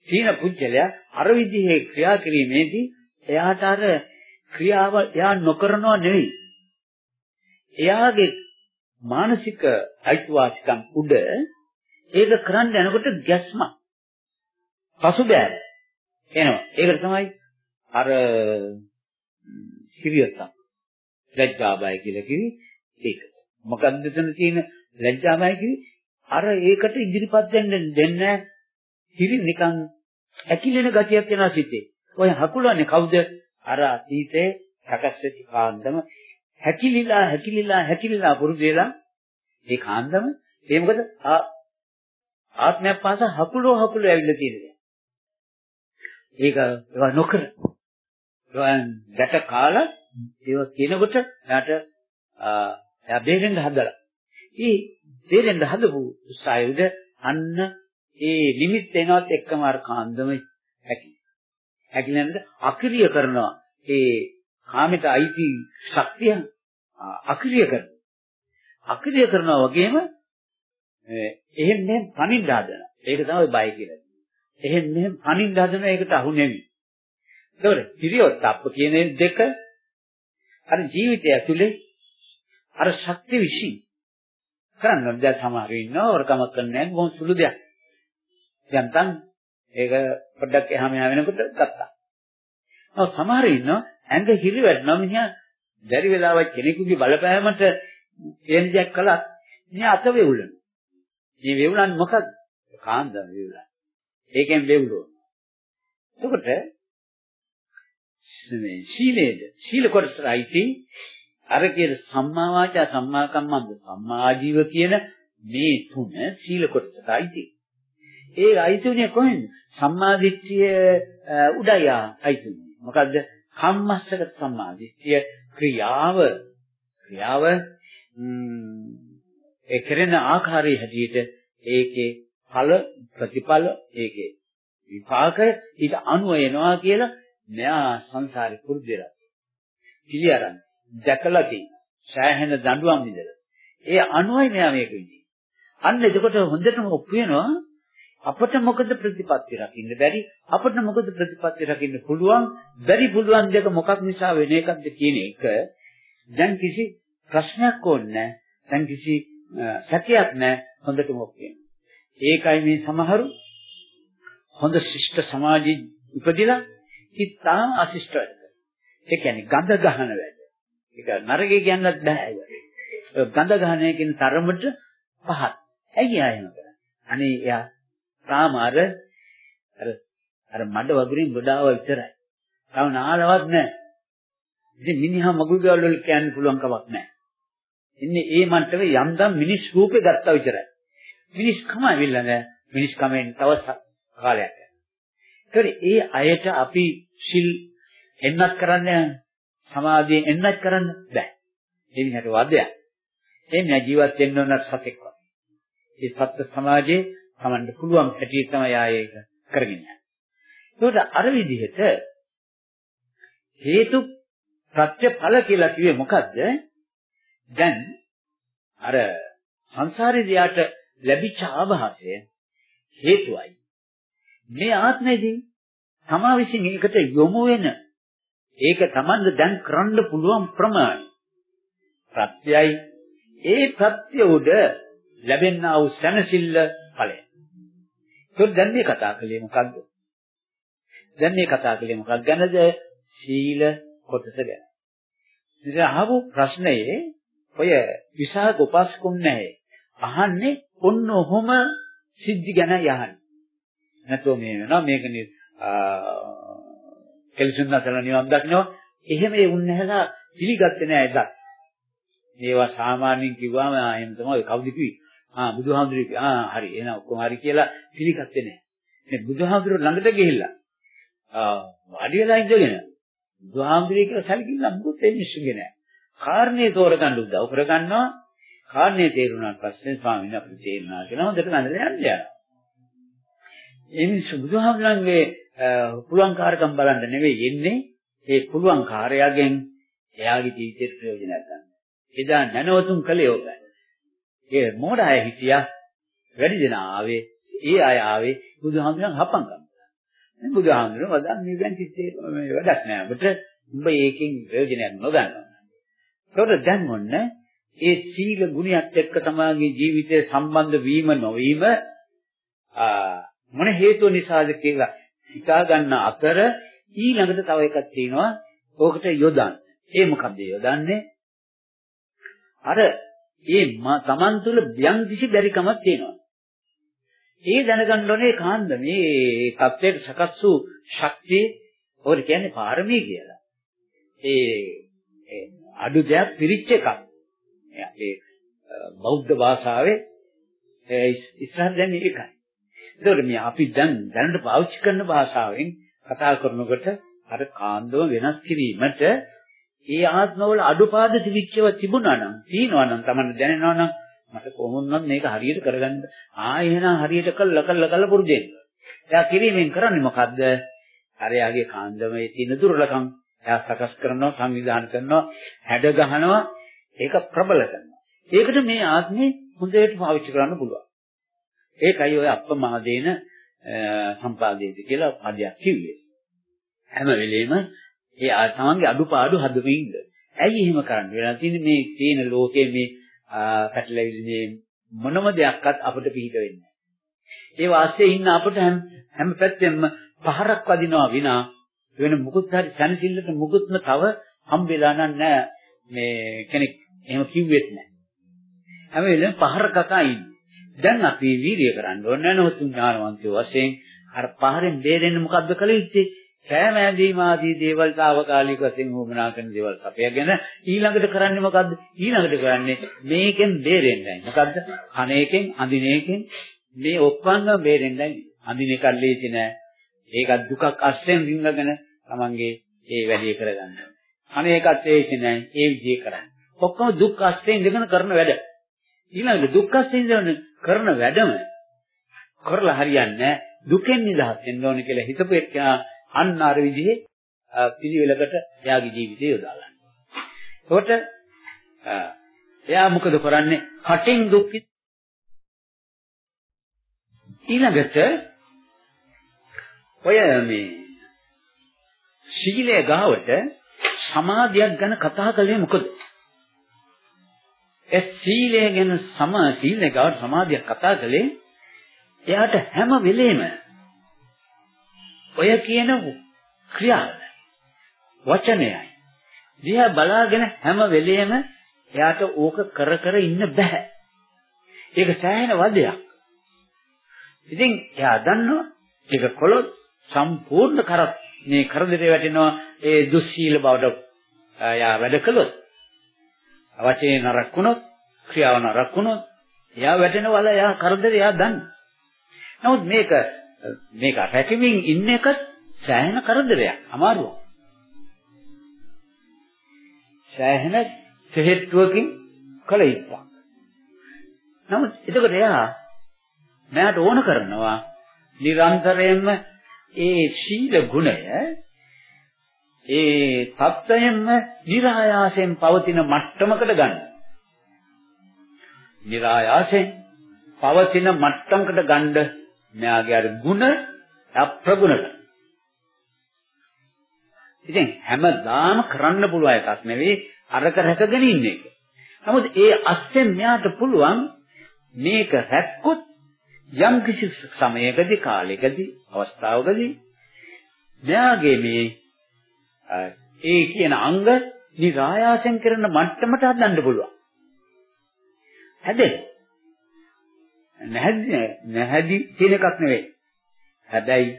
සීන පුජ්‍යලයා අර විදිහේ ක්‍රියා කිරීමේදී එයාට අර ක්‍රියාව එයා නොකරනව නෙවෙයි. එයාගේ මානසික අයිතිවාසිකම් උඩ ඒක කරන්න යනකොට ගැස්ම පසුබෑම එනවා. ඒකට තමයි අර හිරියතක් ලැජ්ජාබය කියලා කිවි ඒක. මොකක්ද එතන තියෙන ලැජ්ජාබය කිවි අර ඒකට ඉදිරිපත් වෙන්න දෙන්නේ හිරි නිකන් ඇකිලෙන ගතියක් වෙනවා සිතේ. ඔය හකුලන්නේ කවුද? අර අතීතේ සකස් වෙච්ච කාන්දම හැකිලිලා හැකිලිලා හැකිලිලා පුරුදු වෙලා ඒ කාන්දම ඒ මොකද ආත්මයක් පාස හකුලෝ හකුලෝ ඇවිල්ලා තියෙනවා. ඒක ඒවා නොකර. ඒවා ගැට කාලා ඒවා කියනකොට එයාට එයා බේරෙන්න හදලා. ඊ බේරෙන්න හදපු උත්සාහයද අන්න ඒ නිමිත් එනවත් එක්කම අර කාන්දම හැකි. හැකිලෙන්ද අක්‍රිය කරනවා. ඒ කාමයට අයිති ශක්තිය අක්‍රිය කරනවා. අක්‍රිය කරනවා වගේම එහෙම මෙහෙම පණින්න හදන. ඒක තමයි බය කියලා. එහෙම මෙහෙම පණින්න හදන එකට අහු නෙමෙයි. ඒකවල පිරියොත් අප්ප කියන දෙක අර ජීවිතය ඇතුලේ අර ශක්තිය විශ්ි කරන්න දැන් සමහර ඉන්නවා වරකමක් කරන්නේ නැහැ බොහොම සුළු දෙයක්. යන්තම් ඒක පොඩ්ඩක් එහාම යා වෙනකොට ගත්තා. ඔව් සමහර ඉන්නවා ඇඟ හිරි වැටෙනවා මිනිහා බැරි වෙලාවක් කෙනෙකුගේ බලපෑමට එන දෙයක් කළත් මිනිහා අත වේවුලන. මේ වේවුලන්නේ මොකක්ද? කාන්දම වේවුලන. ඒකෙන් වේවුලන. එතකොට මේ සීලේද? සීල කොටසයි අර කියන සම්මා වාචා සම්මා කම්මන්ත සම්මා ආජීව කියන මේ තුන සීල කොටසයි ඒ අයිතුනේ කොහෙන්ද? සම්මා දිට්ඨිය උඩය අයිතුනේ මොකද්ද? කම්මස්සක සම්මා දිට්ඨිය ක්‍රියාව. ක්‍රියාව ඒ කරන ආකාරයේ හැටියට ඒකේ ඵල ප්‍රතිඵල ඒකේ විපාකය ඊට අනුව එනවා කියලා මෙයා සංසාරේ පුරුදු වෙලා. පිළිඅරන් දැකලා තියෙන සෑහෙන දඬුවම් විඳලා. ඒ අනුවයි මෙයා මේක විඳින්නේ. අන්න එතකොට හොඳටම ඔප්පු වෙනවා අපිට මොකද ප්‍රතිපත්ති රකින්න බැරි අපිට මොකද ප්‍රතිපත්ති රකින්න පුළුවන් බැරි පුළුවන් දෙක මොකක් නිසා වෙන එකක්ද කියන එක දැන් කිසි ප්‍රශ්නයක් ඕනේ දැන් කිසි සැකයක් නැහැ හොඳටම ඔප්පු ඒකයි මේ සමහරු හොඳ ශිෂ්ට සමාජයේ ඉපදිලා ඉතාම අශිෂ්ට වැඩ. ඒ කියන්නේ ගඳ ගහන වැඩ. ඒක නරකේ කියන්නත් බෑ ඒක. ගඳ ගහන එකකින් තරමට පහත්. ඇයි ආයෙම කරන්නේ? අනේ එයා තාම අර අර අර මඩ වගුරින් ගොඩාව විතරයි. තව නාලවත් නැහැ. ඉතින් මිනිහා මගුල් ගාවල් වල කියන්න පුළුවන් කමක් නැහැ. ඉන්නේ ඒ මට්ටමේ යම්දම් මිනිස් රූපේ ගත්තා විතරයි. මිනිස් කම ඇවිල්ලා නැහැ. මිනිස් කමෙන් තව කාලයක්. ඒකේ ඒ අයට අපි සිල් එන්නත් කරන්න සමාධියෙන් එන්නත් කරන්න බෑ. ඒ විදිහට වදයක්. එන්නේ ජීවත් වෙන්න ඕන සතෙක් වගේ. ඒ සත්ත්ව සමාජයේ Tamanට පුළුවන් හැටියට තමයි ආයේක කරගෙන යන්නේ. ඒකට අර විදිහට හේතු ප්‍රත්‍ය ඵල කියලා කිව්වේ මොකද්ද? දැන් අර සංසාරේ දියාට ලැබිච්ච ආభాසය හේතුවයි. මේ ආත්මෙදී තමා විසින් ඒකට යොමු වෙන ඒක Tamanda දැන් කරන්න පුළුවන් ප්‍රමාණය ප්‍රත්‍යයයි ඒ ප්‍රත්‍ය උඩ ලැබෙනා වූ සැනසෙල්ල ඵලය. ඒක දැන් මේ කතා කළේ මොකද්ද? දැන් මේ කතා කළේ මොකක් ගැනද? සීල කොටස ගැන. ඉතින් අහපු ප්‍රශ්නේ ඔය විසාක උපස්කුන් නැහැ. අහන්නේ ඔන්න ඔහොම සිද්ධි ගැන යහන්නේ. නැතෝ මේ වෙනවා. මේක කෙලසුන් නැසල නිවන් දකින්නවා. එහෙම ඒ උන්නහලා පිළිගත්තේ නෑ එදා මේවා සාමාන්‍යයෙන් කිව්වම එහෙම තමයි කවුද කිව්වේ? ආ බුදුහාමුදුරු ආ හරි එහෙනම් ඔක්කොම හරි කියලා පිළිගත්තේ නෑ. මේ බුදුහාමුදුරු ළඟට ගිහිල්ලා ආ වාඩි වෙලා ඉඳගෙන බුදුහාමුදුරු කියලා සැලකිල්ල මොකද එන්නේ නෑ. කාරණේ තෝරගන්න උදව් කරගන්නවා. කාරණේ තේරුණාට පස්සේ ස්වාමීන් වහන්සේ තේරුණා කියලා හොඳට නැඳලා යන්න යනවා. එනිසා බුදුහාමුදුරන්ගේ පුළුවන්කාරකම් බලන්න නෙවෙයි එන්නේ ඒ පුළුවන්කාරයාගෙන් එයාගේ ජීවිතේ ප්‍රයෝජනයක් ගන්න. එදා නැනවතුන් කළේ ඕකයි. ඒ මොඩ අය හිටියා වැඩි දෙනා ආවේ ඒ අය ආවේ බුදුහාමුදුරන් හපංකම්. මේ බුදුහාමුදුරන් වදන් මේ දැන් කිත්තේ මේ වැඩක් නෑ. ඔබට උඹ ඒකෙන් ප්‍රයෝජනයක් නොගන්නවා. ඒකට දැන් ඔන්න ඒ සීල ගුණයත් එක්ක තමගේ ජීවිතේ සම්බන්ධ වීම නොවීම ආ මොන හේතුව නිසාද කියලා හිතා ගන්න අතර ඊළඟට තව එකක් තියෙනවා ඕකට යොදන්න. ඒ මොකද්ද යොදන්නේ? අර ඒ තමන් තුළ යම් කිසි බැරිකමක් තියෙනවා. ඒ දැනගන්න ඕනේ කාන්ද මේ தත්ත්වයට සකස් වූ ශක්තිය ඕක කියන්නේ පාරමී කියලා. ඒ අඩු දෙයක් පිරිච්ච එකක්. ඒ බෞද්ධ භාෂාවේ ඉස්සරහ දැන් ඒකයි. ඒතකොට මේ අපි දැන් දැනට පාවිච්චි කරන භාෂාවෙන් කතා කරනකොට අර කාන්දම වෙනස් කිරීමට ඒ ආත්මවල අඩුපාඩු තිබිච්චව තිබුණා නම් තියනවා නම් Taman දැනෙනවා නම් මට කොහොමුණත් මේක හරියට කරගන්න ආ එහෙනම් හරියට කළා කළා කළා පුරුදෙන්න. එයා කිරීමෙන් කරන්නේ මොකද්ද? අර යාගේ කාන්දමේ තියෙන දුර්ලකම් එයා සකස් කරනවා සංවිධානය කරනවා හැඩ ගහනවා ඒක ප්‍රබල කරනවා. ඒකට මේ ආත්මේ හොඳට පාවිච්චි කරන්න පුළුවන්. ඒකයි ඔය අප්‍රමාදේන සම්පාදේති කියලා පදයක් කිව්වේ. හැම වෙලෙම ඒ තමන්ගේ අඩුපාඩු හදමින් ඉන්න. ඇයි එහෙම කරන්නේ? වෙලා තියෙන්නේ මේ තේන ලෝකයේ මේ පැටලෙවිලි මේ මොනම දෙයක්වත් අපිට පිළිද වෙන්නේ ඒ වාස්යේ ඉන්න අපිට හැම හැම පැත්තෙම පහරක් වදිනවා විනා වෙන මුකුත් හරි සැනසෙල්ලට මුකුත්ම තව හම්බෙලා නැහැ මේ කෙනෙක් එහෙම කිව්වෙත් නැහැ. හැම වෙලෙම පහර කකා ඉන්නේ. දැන් අපි වීර්ය කරන්න ඕනේ නැනොතුන් ඥානවන්තයෝ වශයෙන් අර පහරෙන් බේරෙන්න මොකද්ද කළ යුත්තේ? කෑම ඇඳීම ආදී දේවල් తాවකාලික වශයෙන් වමනා කරන දේවල් අපයගෙන ඊළඟට කරන්නේ මොකද්ද? ඊළඟට කරන්නේ මේකෙන් බේරෙන්නයි. මොකද්ද? කන එකෙන්, අඳින එකෙන් මේ ඔක්කොම බේරෙන්නයි. අඳින එක ලේසි නෑ. ඒක දුකක් අස්සෙන් විඳගෙන තමන්ගේ ඒ වැඩේ කරගන්න. කන එකත් ලේසි නෑ. ඒ විදිහේ කරන්නේ. ඔක්කොම දුක් අස්සෙන් ඉඳගෙන කරන වැඩ. ඊළඟට දුක් අස්සෙන් ඉඳගෙන කරන වැඩම කරලා හරියන්නේ නෑ. දුකෙන් නිදහස් වෙන්න ඕනේ කියලා හිතපු එක්කා අන්න අර විදිහේ පිළිවෙලකට එයාගේ ජීවිතය යොදා ගන්නවා. එතකොට එයා මොකද කරන්නේ? කටින් දුක් ඊළඟට ඔය මේ සීලය ගාවට සමාධියක් ගැන කතා කළේ මොකද? ඒ සීලය ගැන සම සීලය ගාවට සමාධියක් කතා කළේ එයාට හැම වෙලෙම ඔය කියන ක්‍රියාව වචනයයි. දිහා බලාගෙන හැම වෙලෙම එයාට ඕක කර කර ඉන්න බෑ. ඒක සෑහෙන වදයක්. ඉතින් එයා දන්නවා ඒක කළොත් සම්පූර්ණ කරත් මේ කරදරේ වැටෙනවා ඒ දුස්සීල බවට එයා වැඩ කළොත් වචනේ නරක් වුණොත් ක්‍රියාව නරක් වුණොත් එයා වැටෙනවල එයා කරදරේ එයා දන්න. නමුත් මේක මේක රැකෙමින් ඉන්න එක සෑහෙන කරදරයක් අමාරුවක්. සෑහෙන තෙහෙට්ටුවකින් කළ යුත්තක්. නමුත් එතකොට එයා මෑට ඕන කරනවා නිරන්තරයෙන්ම ඒ සීල ගුණය ඒ தත්ත්වයෙන්ම નિરાයාසයෙන් පවතින මට්ටමකට ගන්න. નિરાයාසයෙන් පවතින මට්ටමකට ගන්න මෙයාගේ අර ಗುಣ අප්‍රගුණට. ඉතින් හැමදාම කරන්න පුළුවන් එකක් නෙවෙයි අරක රැකගෙන ඉන්න එක. නමුත් ඒ අස්යෙන් මෙයාට පුළුවන් මේක රැක්කොත් යම් කිසි සමයකදී කාලයකදී අවස්ථාවකදී මෙයාගේ මේ ඒ කියන අංග නිරායාසෙන් කරන මට්ටමට හදන්න පුළුවන්. හැදෙන්න. නැහැදි නැහැදි කියන එකක් නෙවෙයි. හැබැයි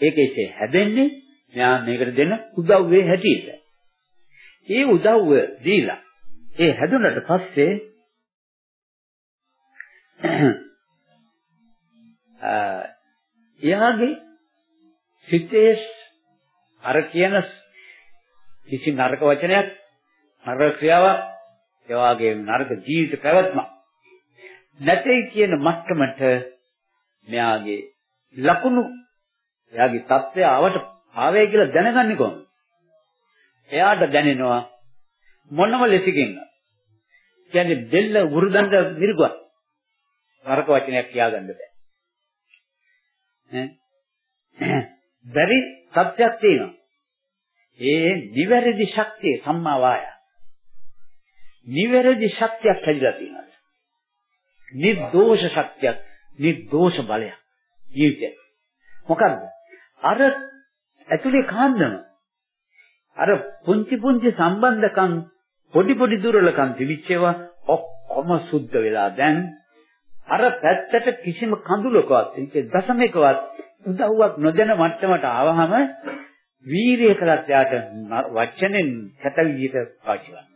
ඒකේ හැදෙන්නේ මෙයා මේකට දෙන උදව්වේ හැටියට. ඒ උදව්ව දීලා ඒ හැදුනට පස්සේ (clears throat) එයාගේ සිතේ අර කියන කිසි නරක වචනයක් නරක ක්‍රියාවක් ඒ වගේ නරක ජීවිත පැවැත්මක් නැtei කියන මට්ටමට මෙයාගේ ලකුණු එයාගේ தත්ත්වය ආවට ආවේ කියලා දැනගන්නේ කොහොමද? එයාට දැනෙනවා මොනම ලෙසකින්ද? කියන්නේ දෙල්ල වෘදන්ට මිරිගුවක්. නරක වචනයක් කියාගන්න බෑ. ඈ බැරි සත්‍යක් තියෙනවා. ඒ නිවැරදි ශක්තිය සම්මා වායා. නිවැරදි ශක්තියක් හැදිලා තියෙනවා. නිර්දෝෂ ශක්තියක්, නිර්දෝෂ බලයක් ජීවිතේ. මොකද්ද? අර ඇතුලේ කාන්දම අර පුංචි පුංචි සම්බන්ධකම් පොඩි පොඩි දුර්වලකම් තිබිච්චේවා ඔක්කොම සුද්ධ වෙලා දැන් අර පැත්තට කිසිම කඳුලකවත් ඒකේ දශමයකවත් උදව්වක් නොදැන මට්ටමට ආවහම වීරිය කළත් යාට වචනෙන් කැත විදියට පාවිච්චි කරනවා.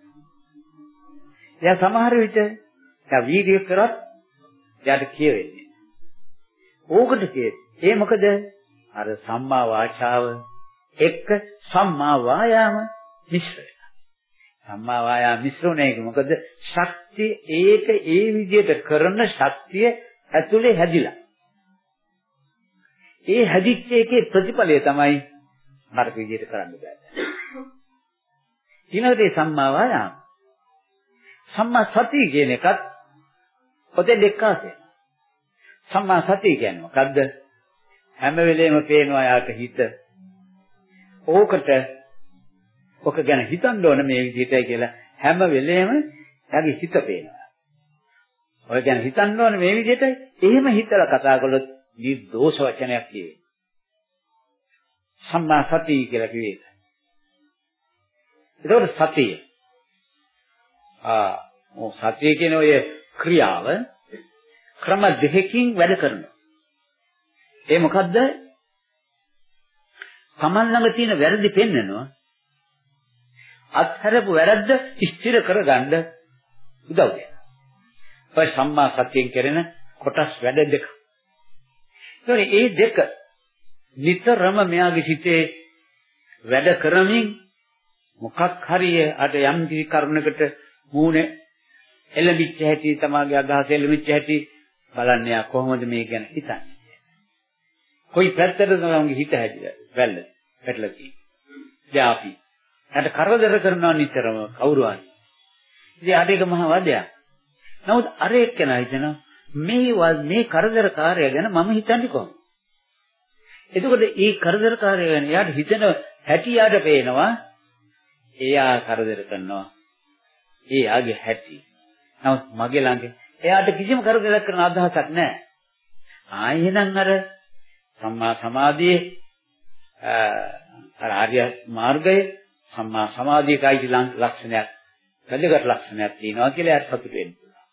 එයා සමහර විට එයා වීරිය කරත් එයාට කියවෙන්නේ. ඕකට කියේ. ඒ මොකද? අර සම්මා වාචාව එක්ක සම්මා වායාම මිශ්‍ර වෙනවා. සම්මා වායාම මිශ්‍රණය මොකද? ශක්තිය ඒක ඒ විදිහට කරන ශක්තිය ඇතුලේ හැදිලා. ඒ හැදිච්ච එකේ ප්‍රතිඵලය තමයි මරක විදිහට කරන්න බෑ. ඊළඟට සම්මා වායාම. සම්මා සතිය කියන එකත් ඔතේ දෙක්කාසේ. සම්මා සතිය කියන්නේ මොකද්ද? හැම වෙලේම පේනවා යාට හිත. ඕකට ඔක ගැන හිතන්න ඕන මේ විදිහටයි කියලා හැම වෙලේම යාගේ හිත පේනවා. ඔය ගැන හිතන්න ඕන මේ විදිහටයි. එහෙම හිතලා කතා කළොත් නිර්දෝෂ වචනයක් කියේ. සම්මා සතිය කියලා කිව්වේ. ඒකෝට සතිය. ආ ඔව් සතිය කියන ඔය ක්‍රියාව ක්‍රම දෙකකින් වැඩ කරනවා. ඒ මොකද්ද? Taman ළඟ තියෙන වැරදි පෙන්නනවා. අත්හැරපු වැරද්ද ස්ථිර කරගන්න උදව් වෙනවා. ඔය සම්මා සතියෙන් කරන කොටස් වැඩ දෙක. ඒතකොට මේ දෙක නිතරම මෙයාගේ සිතේ වැඩ කරමින් මොකක් හරි අර යම් කිසි කරුණකට මූණේ එළඹිච්ච හැටි තමාගේ අදහස එළඹිච්ච හැටි බලන්න යා කොහොමද මේ ගැන හිතන්නේ. කොයි පැත්තටද තමන්ගේ හිත හැදිලා වැල්ල පැටලලා තියෙන්නේ. දැන් අපි අර කරදර කරනවා නිතරම කවුරු හරි. ඉතින් අර එක මහා වදයක්. නමුත් අර එක්කෙනා හිතනවා මේ මේ කරදරකාරය ගැන මම හිතන්නේ කොහොමද? එතකොට මේ කරදරකාරය ගැන එයාට හිතන හැටි යාට පේනවා එයා කරදර කරනවා. ඒ ආගේ හැටි. නමුත් මගේ ළඟ එයාට කිසිම කරදරයක් කරන අදහසක් නැහැ. ආයෙනම් අර සම්මා සමාධියේ අර ආර්ය මාර්ගයේ සම්මා සමාධියකයි ලක්ෂණයක් වැදගත් ලක්ෂණයක් තියෙනවා කියලා එයාට සතුට වෙන්න පුළුවන්.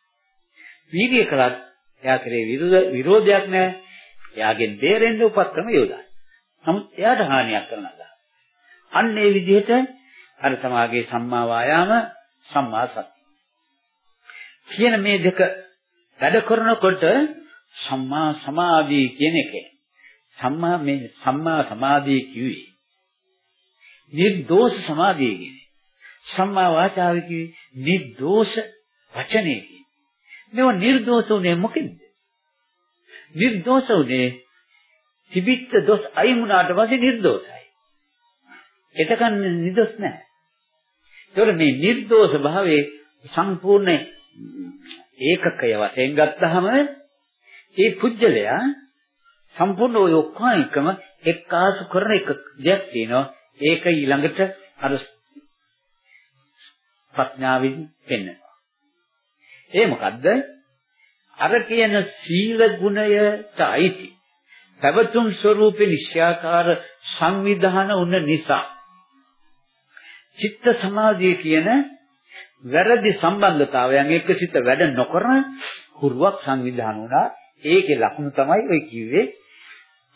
වීර්ය කළත් එයා කරේ විරෝධයක් නැහැ. එයාගෙන් බේරෙන්න උපක්‍රම යොදා. නමුත් එයාට හානියක් කරනවා. අන්න ඒ විදිහට අර තමාගේ සම්මා වායාම සම්මා සති. කියන මේ දෙක වැඩ කරනකොට සම්මා සමාධිය කියන එක. සම්මා මේ සම්මා සමාධිය කිව්වේ නිර්දෝෂ සමාධිය කියන්නේ. සම්මා වාචාව කිව්වේ නිර්දෝෂ වචනේ කියන්නේ. මේව නිර්දෝෂ උනේ මොකෙන්ද? නිර්දෝෂ උනේ තිබිච්ච දොස් අයින් වුණාට පස්සේ නිර්දෝෂයි. එතකන් නිදොස් නැහැ. ඒතකොට මේ නිර්දෝෂ භාවයේ සම්පූර්ණ ඒකකය වශයෙන් ගත්තහම ඒ පුජ්‍යලයා සම්පූර්ණ ඔය ඔක්කොම එකම එක්කාසු කරන එක දෙයක් තියෙනවා ඒක ඊළඟට අර ප්‍රඥාවෙන් පෙන්වනවා ඒ මොකද්ද අර කියන සීල ගුණයට අයිති පැවතුම් ස්වરૂපේ නිශ්‍යාකාර සංවිධාන උන නිසා චිත්ත සමාධිය කියන වැරදි සම්බන්ධතාවයන් එක්ක සිත වැඩ නොකරන හුරුවක් සංවිධාන වුණා. ඒකේ ලක්ෂණ තමයි ඔය කිව්වේ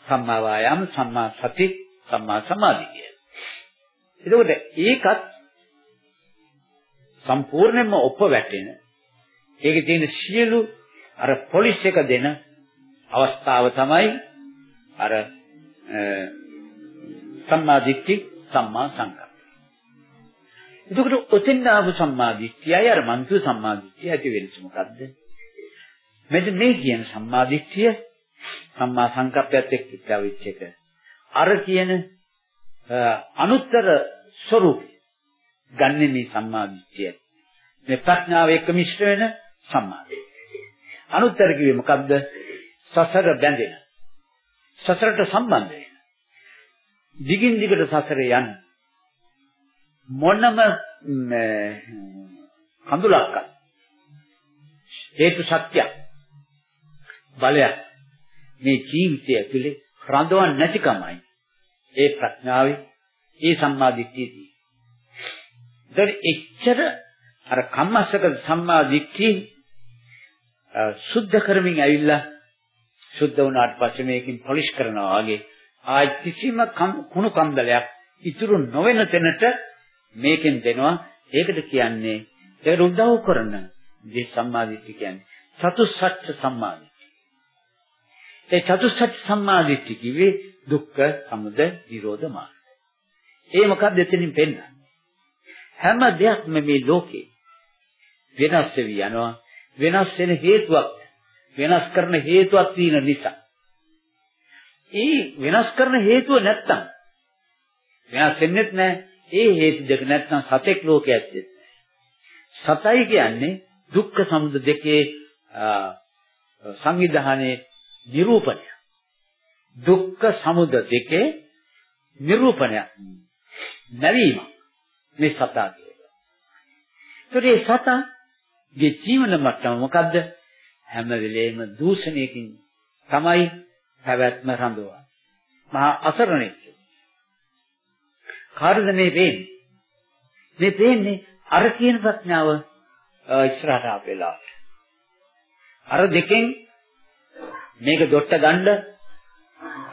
සම්මා වායාම, සම්මා සති, සම්මා සමාධි කිය. එතකොට ඒකත් සම්පූර්ණයෙන්ම ඔප වැටෙන ඒකේ තියෙන සියලු අර පොලිස් එක දෙන අවස්ථාව තමයි අර සම්මා දිට්ඨි සම්මා සංකප්ප. එතකොට ඔතෙන් ආපු සම්මාදිට්ඨියයි අර මන්තු සම්මාදිට්ඨිය ඇති වෙනස මොකද්ද? මෙන්න මේ කියන සම්මාදිට්ඨිය සම්මා සංකප්පයත් එක්ක ඉච්ඡාවිච්ච එක. අර කියන අනුත්තර ස්වરૂපය ගන්න මේ සම්මාදිට්ඨිය. මේ ප්‍රඥාව එක්ක මිශ්‍ර වෙන සම්මාදිට්ඨිය. අනුත්තර කිව්වේ මොකද්ද? සසර බැඳෙන. සසරට සම්බන්ධ වෙන. දිගින් දිගට සසරේ යන මොනම කඳුලක්වත් හේතු සත්‍යයක් බලයක් මේ ජීවිතය ඇතුලේ රඳවන්නේ නැතිකමයි ඒ ප්‍රඥාවේ ඒ සම්මාදිට්ඨියදී. ඒතර එච්චර අර කම්මස්සක සම්මාදිට්ඨිය සුද්ධ කරමින් ඇවිල්ලා සුද්ධ වුණාට පස්සේ මේකෙන් පොලිෂ් කරනවා වගේ ආයි කිසිම කුණු කන්දලයක් ඉතුරු නොවන තැනට මේකෙන් දෙනවා ඒකට කියන්නේ ඒ උදව් කරන මේ සම්මාදිට්ඨිය කියන්නේ චතුස්සත්‍ය සම්මාදිට්ඨිය. ඒ චතුස්සත්‍ය සම්මාදිට්ඨිය කිව්වේ දුක්ඛ සමුදය නිරෝධ මාර්ගය. ඒ මොකක්ද එතනින් පෙන්නන්නේ? හැම දෙයක්ම මේ ලෝකේ වෙනස් වෙවි යනවා. වෙනස් වෙන හේතුවක් වෙනස් කරන හේතුවක් තියෙන නිසා. ඒ වෙනස් කරන හේතුව නැත්තම් වෙනස් වෙන්නේත් නැහැ. ඒ හේතු දෙක නැත්තම් සතෙක් ලෝකයක් ඇත්තේ. සතයි කියන්නේ දුක්ඛ සමුදය දෙකේ සංවිධානයේ නිරූපණය. දුක්ඛ සමුදය දෙකේ නිරූපණය. නැවීම මේ සතා කියනවා. ඒතකොට මේ සතාගේ ජීවන මට්ටම මොකද්ද? හැම වෙලේම දූෂණයකින් තමයි පැවැත්ම රඳවන්නේ. මහා අසරණෙක්. කාර්යද මේ වෙන්නේ? මේ වෙන්නේ අර කියන ප්‍රඥාව ඉස්සරහට ආපෙලා. අර දෙකෙන් මේක දොට්ට ගන්න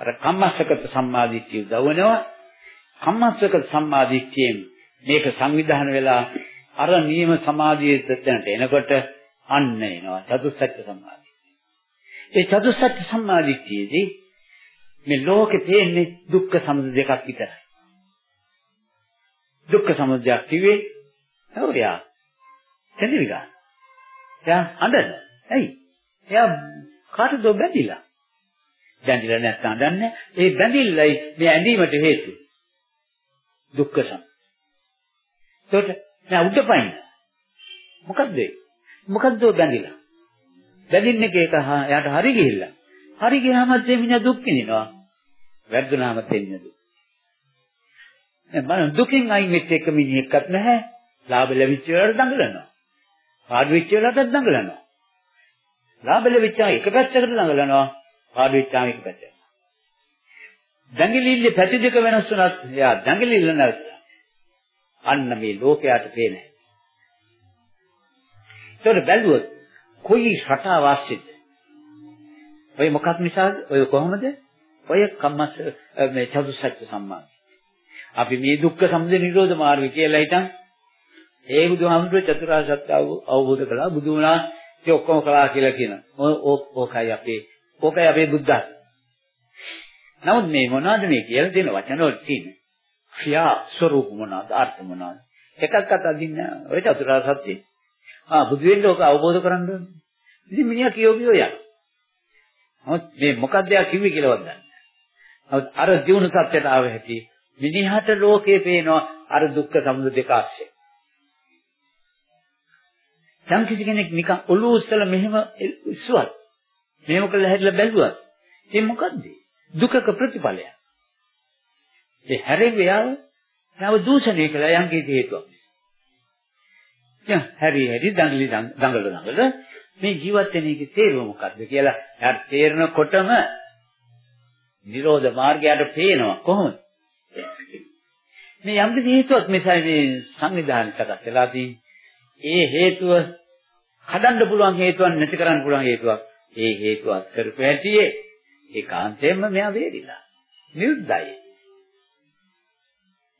අර කම්මස්සකත සම්මාදිට්ඨිය දවනවා කම්මස්සකත සම්මාදිට්ඨියෙන් මේක සංවිධානය වෙලා අර නියම සමාධියේ තැනට එනකොට අන්න එනවා චතුස්සත්‍ය සම්මාදිට්ඨිය. ඒ චතුස්සත්‍ය සම්මාදිට්ඨියේදී මේ ලෝකේ තියෙන්නේ දුක්ඛ සමුදය දෙකක් විතරයි. දුක්ඛ සමුදයක් කිව්වේ ඔයා තෙලිවිලා. එයා අඬන. ඇයි? එයා කාටද බැඳිලා? බැඳිලා නැත්නම් අඬන්නේ. ඒ බැඳිල්ලයි මේ ඇඳීමට හේතුව. දුක්ඛ සම. ඒකට නෑ උඩපයින්. මොකද්ද ඒ? මොකද්ද බැඳිලා? බැඳින්න එක එක එයාට හරි ගිහිල්ලා. හරි ගියාම ඒ මිනිහා දුක් විඳිනවා. වැරදුනාම තෙන්නේ දුක්. මම දුකින් අයින් වෙච්ච එක මිනිහෙක්වත් නැහැ. ලාභ ලැබිච්ච වෙලාවට දඟලනවා. පාඩු වෙච්ච වෙලාවටත් දඟලනවා. ලාභ ලැබිච්චා එක පැත්තකට දඟලනවා. පාඩු වෙච්චාම එක පැත්තකට. දඟලිල්ලේ පැති දෙක වෙනස් වුණත් එයා දඟලිල්ල නැවත. අන්න මේ ලෝකයට පේන්නේ. ඒකට බැලුවොත් කොයි රටාව ආශ්‍රිත? ඔය මොකක් නිසාද? ඔය කොහොමද? ඔය කම්මස් මේ චතුස්සත්‍ය සම්මාන. අපි මේ දුක්ඛ සමුදය නිරෝධ මාර්ගය කියලා හිතන් ඒ බුදුහාමුදුරුවෝ චතුරාර්ය සත්‍ය අවබෝධ කළා බුදු වුණා ඒ ඔක්කොම කළා කියලා කියනවා. ඕකයි අපේ ඕකයි අපේ බුද්ධ නමුත් මේ මොනවද මේ කියලා දෙන වචන වල තියෙන්නේ? ක්‍රියා ස්වરૂප මොනවද? අර්ථ මොනවද? එකක්වත් අදින්න ඔය චතුරාර්ය සත්‍ය. ආ බුදු වෙන්න ඕක අවබෝධ කරගන්න ඕනේ. ඉතින් මිනිහා කියෝ කියෝ යන. නමුත් මේ මොකක්ද යා කිව්වේ කියලාවත් දන්නේ නැහැ. අර දිනු සත්‍යයට ආව හැටි මිනිහට ලෝකේ පේනවා අර දුක්ඛ සමුදය දෙක ආශ්‍රය. යම් කිසි කෙනෙක් නිකන් ඔළුව උස්සලා මෙහෙම ඉස්සුවත් මෙහෙම කළා හැරිලා බැලුවත් ඒ මොකද්ද? දුකක ප්‍රතිඵලය. ඒ හැරෙන්නේ යාව යාව දූෂණය කළා යම් කිසි හේතුවක්. දැන් හැරි හැරි දඟලි දඟල දඟල මේ ජීවත් වෙන එකේ තේරුම මොකද්ද කියලා එයාට තේරෙනකොටම නිරෝධ මාර්ගයට පේනවා කොහොමද? මේ යම් කිසි හේතුවක් නිසා මේ සංවිධානය සකස් වෙලා තියෙන්නේ. ඒ හේතුව කඩන්න පුළුවන් හේතුවක් නැති කරන්න පුළුවන් හේතුවක්. ඒ හේතුව කරපු හැටියේ ඒකාන්තයෙන්ම මෙයා වේදිලා. නිරුද්ධයි.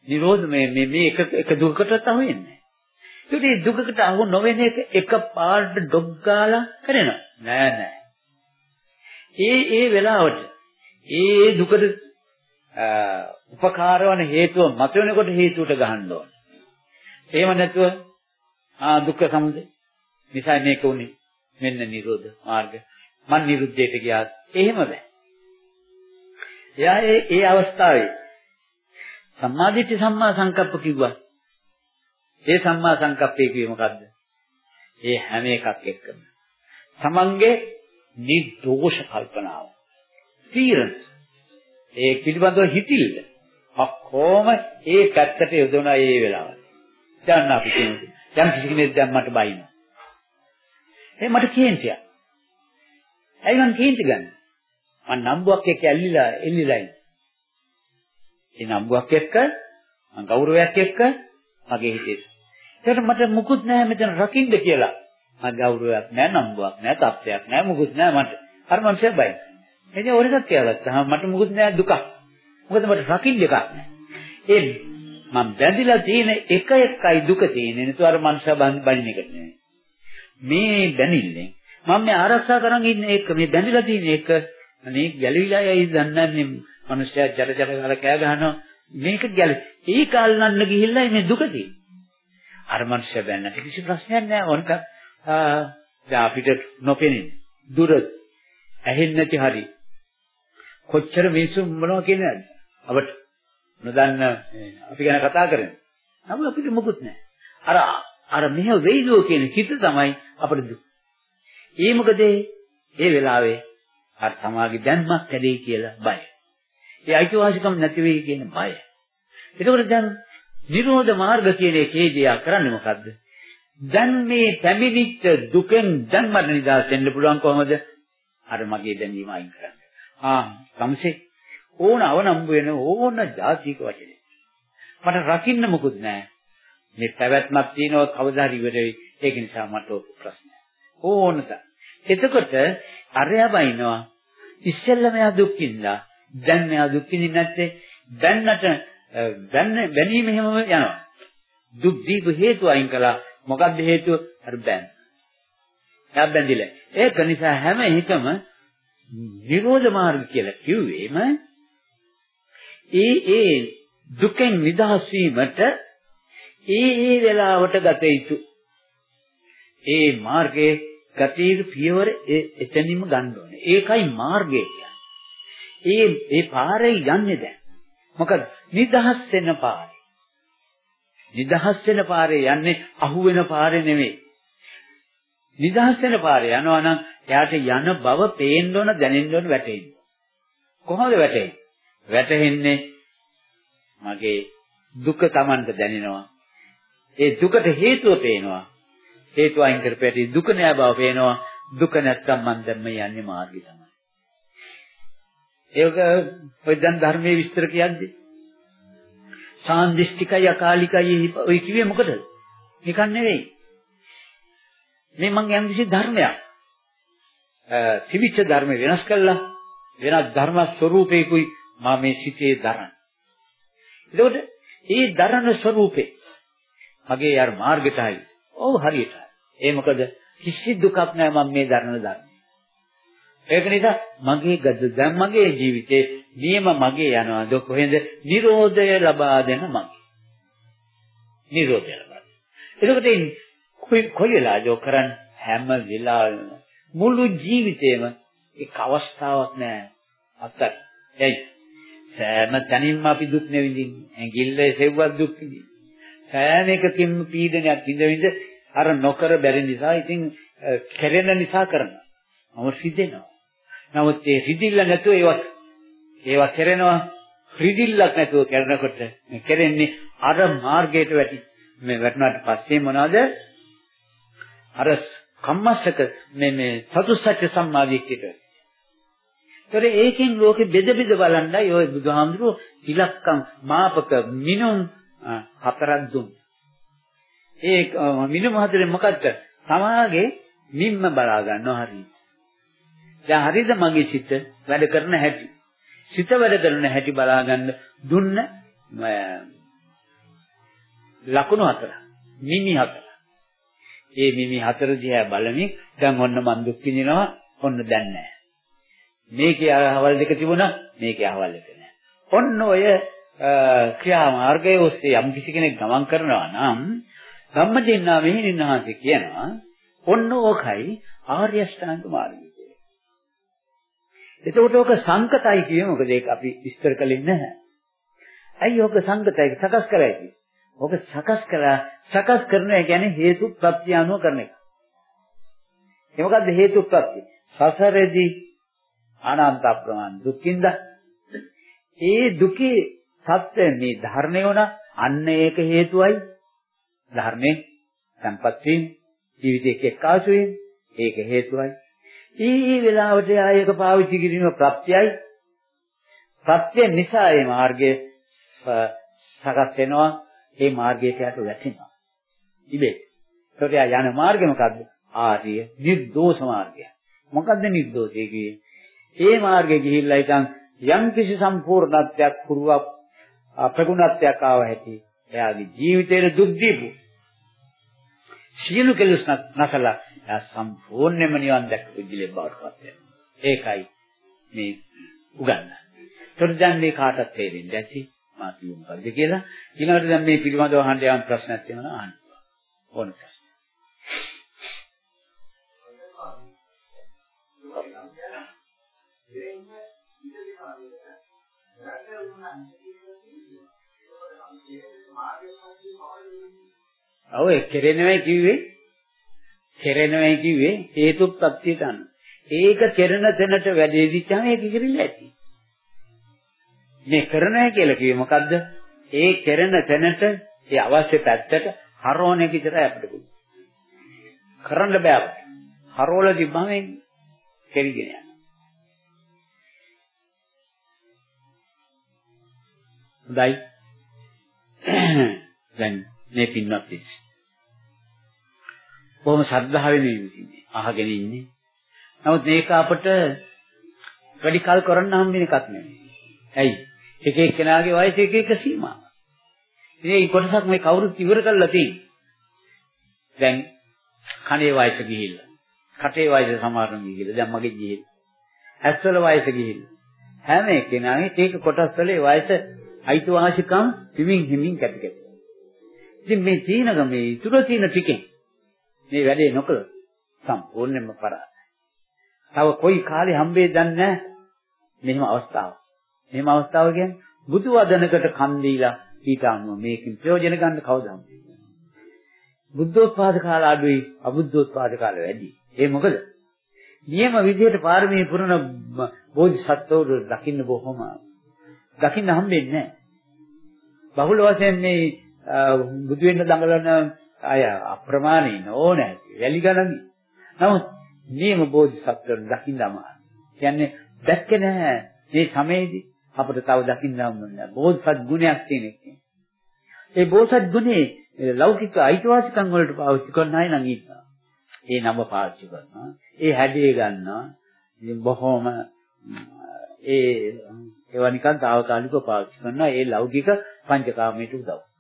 නිරෝධ මේ මේ මේ එක එක දුකකටත් අහු වෙන්නේ. ඒකේ දුකකට අහු නොවෙන එක එක පාඩ ඩොග් ගාලා කරනවා. නෑ නෑ. ඒ ඒ වෙලාවට ඒ දුකට උපකාර වන හේතුව මත වෙනකොට හේතුවට ගහන්න ඕන. එහෙම නැතුව ආ දුක්ඛ සමුදය නිසා මේක උනේ මෙන්න නිරෝධ මාර්ග. මන් නිරුද්ධයට ගියා. එහෙම බෑ. එයා ඒ ඒ අවස්ථාවේ සම්මාදිට්ඨි සම්මා සංකප්ප කිව්වා. ඒ සම්මා සංකප්පේ කියේ මොකද්ද? ඒ හැම එකක් එක්කම. තමන්ගේ නිදෝෂ කල්පනාව. තීරණ. ඒ පිළිබඳව හිතිල්ල. ඔක්කොම ඒ පැත්තට යොදවන ඒ වෙලාවට. දැන් අපි කියන්නේ යම් කිසි කෙනෙක් දැන් මට බයිනවා. ඒ මට කේන්තියක්. ඇයි මං කේන්ති ගන්න? මං නම්බුවක් එක්ක ඇල්ලිලා එල්ලිලා ඉන්නේ. ඒ නම්බුවක් එක්ක මං ගෞරවයක් එක්ක මගේ හිතේ. ඒකට මට මුකුත් නැහැ මෙතන රකින්න කියලා. මගේ ගෞරවයක් නැහැ නම්බුවක් නැහැ තත්ත්වයක් නැහැ මුකුත් නැහැ මට. අර මනුස්සයා බයි. එනේ ඕනෙකක් කියලා ගත්තා. මට මුකුත් නැහැ දුකක්. මොකද මට රකින්න එකක් නැහැ. ඒ මම බැඳිලා තියෙන එක එකයි දුක තියෙන්නේ. නේද? අර මනුස්සයා බඳින එකට නෙමෙයි. මේ බැඳින්නේ මම මේ ආරක්ෂා කරන් ඉන්න එක මේ බැඳිලා තියෙන එක අනේ ගැලවිලා යයි දන්නන්නේ මිනිස්සයා ජර ජර ගාලා කෑ ගහනවා මේක ගැල ඒක අල්ලන්න ගිහිල්ලා මේ දුක තියෙන්නේ. අර මිනිස්සයා බැන්නට කිසි ප්‍රශ්නයක් නැහැ. ඕනක දැන් අපිට නොපෙනෙන දුර ඇහෙන්නේ නැති හරි කොච්චර මිනිස්සු මොනවා කියන්නේ අපට නොදන්න අපි ගැන කතා කරන්නේ. නමුත් අපිට මොකුත් නැහැ. අර අර මෙහෙ වෙයිදෝ කියන හිත තමයි අපිට දුක. ඒ මොකද ඒ වෙලාවේ අර තමාගේ දැන්මක් කැදේ කියලා බය. ඒ අයිතිවාසිකම් නැති වෙයි කියන බය. එතකොට දැන් නිරෝධ මාර්ග කියන එකේදී ආ කරන්නේ මොකද්ද? දැන් මේ පැමිණිච්ච දුකෙන් දැන් මට නිදහස් වෙන්න පුළුවන් කොහොමද? අර මගේ දැනීම අයින් කරන්න. ආ කම්සේ ඕන අවනම්බු වෙන ඕන ජාතික වචනේ. මට රකින්න මොකුත් නැහැ. මේ පැවැත්මක් තියෙනවා කවදා හරි ඉවර වෙයි. ඒක නිසා මට ඕක ප්‍රශ්නයක්. ඕනද. එතකොට අරයා බයිනවා ඉස්සෙල්ලා මෙයා දුක් විඳලා දැන් මෙයා දුක් විඳින්නේ නැත්තේ දැන්නට දැන්න බැනීම එහෙමම යනවා. දුක් දීප හේතු අයින් කළා. මොකක්ද හේතුව? අර බැන්. එයා බැඳිලා. ඒක නිසා හැම එකම නිරෝධ මාර්ග කියලා කිව්වෙම ඒ ඒ දුකෙන් නිදහස් වීමට ඒ ඒ වෙලාවට ගත යුතු ඒ මාර්ගයේ ගතිය පියවර එතනින්ම ගන්න ඕනේ. ඒකයි මාර්ගය කියන්නේ. ඒ ඒ පාරේ යන්නේ දැන්. මොකද නිදහස් වෙන පාරේ. නිදහස් වෙන පාරේ යන්නේ අහු වෙන පාරේ නෙමෙයි. නිදහස් වෙන පාරේ යනවා නම් එයාට යන බව පේන්න ඕන දැනෙන්න ඕන වැටෙන්න. කොහොමද වැටෙන්නේ? වැටෙන්නේ මගේ දුක Tamanට දැනෙනවා. ඒ දුකට හේතුව පේනවා. හේතු අයින් කරපැටි දුක නෑ බව පේනවා. දුක නැත්තම් මන් දැම්ම යන්නේ මාර්ගය තමයි. ඒක ඔය දැන් ධර්මයේ විස්තර කියන්නේ. සාන්දිෂ්ටිකයි අකාලිකයි ඔය කිව්වේ මොකටද? නිකන් නෙවෙයි. මේ මං යම්කිසි ධර්මයක් තිවිච්ච ධර්ම වෙනස් කළා වෙනත් ධර්ම ස්වરૂපයකුයි මා මේ සිතේ දරන. එතකොට ඒ දරන ස්වરૂපේ මගේ අර මාර්ගයටයි. ඔව් හරියටයි. ඒ මොකද කිසි දුකක් නැහැ මම මේ දරන ධර්ම. ඒක නිසා මගේ ගද දැන් මගේ ජීවිතේ නියම මගේ යනවාද කොහෙන්ද? Nirodha ලබා දෙන මගේ. Nirodha ලබා. එතකොට කොයි කොයි වෙලාවද කරන්නේ හැම වෙලාවෙම මුළු ජීවිතේම එක් අවස්ථාවක් නෑ අත්තර. එයි සෑම තැනින්ම අපි දුක් නෙවිඳින්නේ. ඇඟිල්ලේ සෙව්වක් දුක් විඳින්නේ. සෑම එකකින්ම පීඩනයක් විඳ විඳ අර නොකර බැරි නිසා ඉතින් කෙරෙන නිසා කරනවා. මම රිදෙනවා. නමුත් ඒ රිදිල්ල නැතුව ඒවත් ඒවා කෙරෙනවා රිදිල්ලක් නැතුව කරනකොට කෙරෙන්නේ අර මාර්ගයට වැටි මේ වැටුණාට පස්සේ මොනවද අර කම්මස්සක මේ මේ සතුස්සච්ච සම්මාදිට්ඨියට ඒතර ඒකෙන් ලෝකෙ බෙද බෙද බලන්නයි ඔය බුදුහාමුදුරුවෝ ඉලක්කම් මාපක මිනුම් හතරක් දුන්. ඒ මිනුම් හතරෙන් මොකක්ද? තමාගේ නිම්ම බලා ගන්නවා හරියට. දැන් හරියද මගේ සිත වැඩ කරන හැටි. සිත වැඩ කරන හැටි බලා ගන්න දුන්න ලකුණු හතර. මිමි හතර. ඒ මිමි හතර දිහා බලමින් දැන් ඔන්න මන් දුක් විඳිනවා ඔන්න දැන් නැහැ. මේකේ අහවල් දෙක තිබුණා මේකේ අහවල් දෙක නැහැ. ඔන්න ඔය ක්‍රියා මාර්ගයේ ඔස්සේ යම් කිසි කෙනෙක් ගමන් කරනවා නම් ධම්මදින්නා මෙහිණින්හන්සේ කියනවා ඔන්න ඕකයි ආර්ය අෂ්ටාංග මාර්ගය කියලා. එතකොට ඕක සංකතයි කියේ මොකද ඒක අපි විස්තර කළේ නැහැ. ඇයි ඕක සංකතයි සකස් කරයි කියේ? ඕක සකස් කරලා සකස් කරනවා කියන්නේ හේතු ප්‍රත්‍ය අනුව කරන එක. ඒ මොකද්ද හේතු ප්‍රත්‍ය? සසරෙදි අනන්ත ප්‍රමාණ දුකින්ද ඒ දුකේ සත්‍ය මේ ධර්මය වුණා අන්න ඒක හේතුවයි ධර්මයෙන් සම්පත් වීම ජීවිතයේ එක්කාසු වීම ඒක හේතුවයි ඊ වෙලාවට ආයක පාවිච්චි කිරීම ප්‍රත්‍යයයි. ප්‍රත්‍ය නිසා මේ මාර්ගය සකස් වෙනවා. ඒ මාර්ගයට යට වැටෙනවා. ඉබේ. ඒකට යන මාර්ගය මොකද්ද? ආර්ය නිර්දෝෂ මාර්ගය. මොකද්ද නිර්දෝෂය කියන්නේ ඒ මාර්ගේ ගිහිල්ලා ඉතින් යම් කිසි සම්පූර්ණත්වයක් පුරුවක් ප්‍රගුණත්වයක් ආව හැටි එයාගේ ජීවිතේට දුක් දීපු සියලු කෙලෙස් නැසලා එයා සම්පූර්ණයෙන්ම නිවන් දැක්ක පුජ්‍යලේ බවට පත් වෙනවා ඒකයි මේ උගන්වන්නේ. ඒතකොට දැන් මේ කාටත් තේරෙන්නේ නැති මා කියමු මොකද්ද කියලා. ඊළඟට දැන් මේ පිළිබඳව අහන්න යම් ප්‍රශ්නයක් තියෙනවා අහන්න. ඕන ප්‍රශ්න. ඔව් ඒ කෙරෙනවයි කිව්වේ කෙරෙනවයි කිව්වේ හේතු ප්‍රත්‍යයට අනුව. ඒක කෙරෙන තැනට වැඩේ දිච්චාම ඒක ඉතිරිල්ල ඇති. මේ කරනවා කියලා කිව්වේ මොකද්ද? ඒ කෙරෙන තැනට ඒ අවශ්‍ය පැත්තට හරවන එක විතරයි අපිට පුළුවන්. කරන්න බෑ. හරවල තිබ්බම කෙරිගෙන යනවා. හොඳයි. (clears throat) දැන් මේ පින්වත් පිස්. බොහොම ශ්‍රද්ධාවෙන් ඉන්නේ. අහගෙන ඉන්නේ. නමුත් මේක අපට වැඩි කල් කරන්න හම්බෙන එකක් නෙමෙයි. ඇයි? එක එක්කෙනාගේ වයස එක එක සීමාවක්. ඉතින් මේ කොටසක් මේ කවුරුත් ඉවර කරලා තියෙන්නේ. දැන් කනේ වයස ගිහිල්ලා. කටේ වයස සමහරම ගිහිල්ලා. දැන් මගේ ගිහිල්ලා. ඇස්වල වයස ගිහිල්ලා. හැම එක්කෙනාගේ ඒක කොටස් වලේ වයස අයිතිවාසිකම් හිමින් හිමින් කැපි කැපි. ඉතින් මේ තීනක මේ ඉතුරු තීන ටිකෙන් මේ වැඩේ නොකළොත් සම්පූර්ණයෙන්ම පරාදයි. තව කොයි කාලේ හම්බෙයි දන්නේ නැහැ. මෙහෙම අවස්ථාවක්. මෙහෙම අවස්ථාව කියන්නේ බුදු වදනකට කන් දීලා ඊට අනුව මේකෙන් ප්‍රයෝජන ගන්න කවදාද? බුද්ධෝත්පාද කාල අඩුයි අබුද්ධෝත්පාද කාල වැඩි. ඒ මොකද? නියම විදිහට පාරමී පුරන බෝධිසත්වවරු දකින්න බොහොම දකින්න හම්බෙන්නේ නැහැ. බහුල වශයෙන් මේ බුදු වෙන්න දඟලන අය අප්‍රමාණින ඕනෑ. වැලි ගණන්. නමුත් නියම බෝධිසත්වවරු දකින්න අමාරුයි. කියන්නේ දැක්කේ නැහැ මේ සමයේදී අපිට තව දකින්න හම්බුනේ බෝධිසත් ගුණයක් තියෙන එක. ඒ බෝසත් ගුණේ ලෞකික අයිතිවාසිකම් වලට පාවිච්චි කරන අය නම් ඉන්නවා. ඒ නම පාවිච්චි කරනවා. ඒ හැඩේ ගන්නවා. ඉතින් බොහොම ඒ ඒවා නිකන් తాවකාලිකව පාවිච්චි කරනවා. ඒ ලෞකික පංචකාමයට උදව්.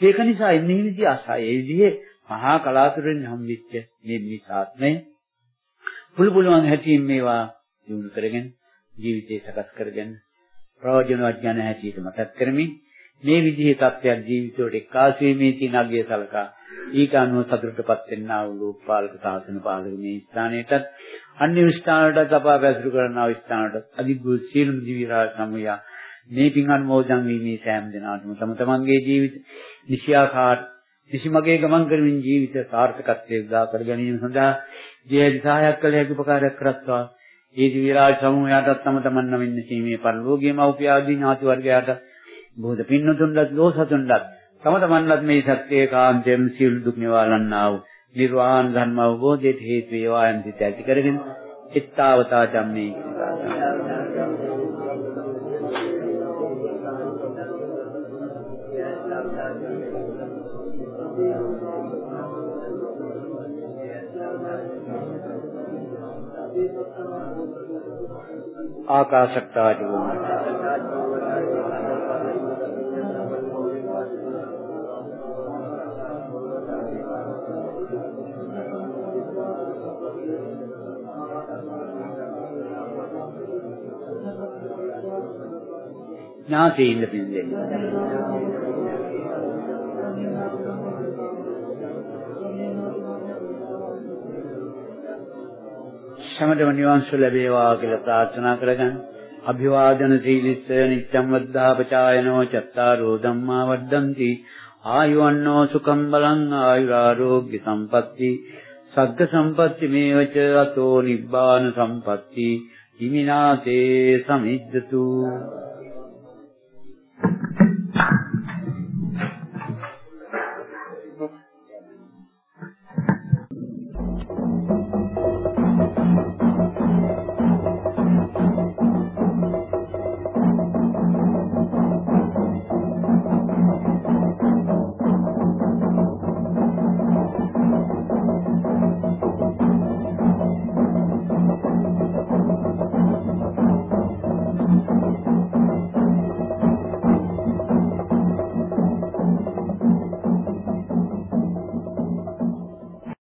ඒක නිසා ඉන්නේ විදිහ අසයි. ඒ විදිහේ මහා කලාතුරෙන් හම්බෙච්ච මේ මිනිසාත්මය පුළු පුළුවන් හැටියෙන් මේවා දිනු කරගෙන ජීවිතේ සකස් කරගෙන ප්‍රයෝජනවත් ඥාන හැටියට මතක් කරමින් මේ විදිහේ තත්ත්වයක් ජීවිතයට එක්කාසීමේ තියෙන අගය සලකා ඊට අනුව සතුටටපත් වෙන්නා වූ ලෝකපාලක සාසන පාලක මේ ස්ථානයටත් අන්‍ය ස්ථානවලට අපා පැසුරු කරනා ස්ථානවලට අදිග්ගු සීලම් දිවිරා සමුය මේ පින් අනුමෝදන් වීමේ සෑම දිනාටම තම තමන්ගේ ජීවිත නිශ්‍යාකාර කිසිමගේ ගමන් කරමින් ජීවිත සාර්ථකත්වයේ උදා කර ගැනීම සඳහා ජීවිත සහායක් කළ හැකි උපකාරයක් කරත්වා. ඒ දිවිරාජ සමූහයාටත් තම තමන් නමින් සීමේ පරිලෝකීය මෞපිය ආදී ඥාති වර්ගයාට බෝධ පින්නතුන්ලත් ලෝසතුන්ලත් තම තමන්ලත් මේ සත්‍යයේ කාන්තයෙන් සියලු දුක් නිවාලන්නා වූ නිර්වාණ ධර්ම අවබෝධයට හේතු වේවා යන සිත ඇති කරගෙන ittavata ධම්මේ. ආකාශට්ටාදි වුණා. ඥාතීන් දෙන්නේ. සමදම නිවන් සුව ලැබේවා කියලා ප්‍රාර්ථනා කරගන්න. අභිවාදන සීලිස්ස නිච්ඡම් වද්ධාපචායනෝ චත්තාරෝ ධම්මා වද්දන්ති ආයුවන්නෝ සුඛම් බලං ආයුරාෝග්‍ය සම්පatti. සග්ග සම්පatti මේවච අතෝ නිබ්බාන සම්පatti. හිමිනාතේ සමිද්දතු.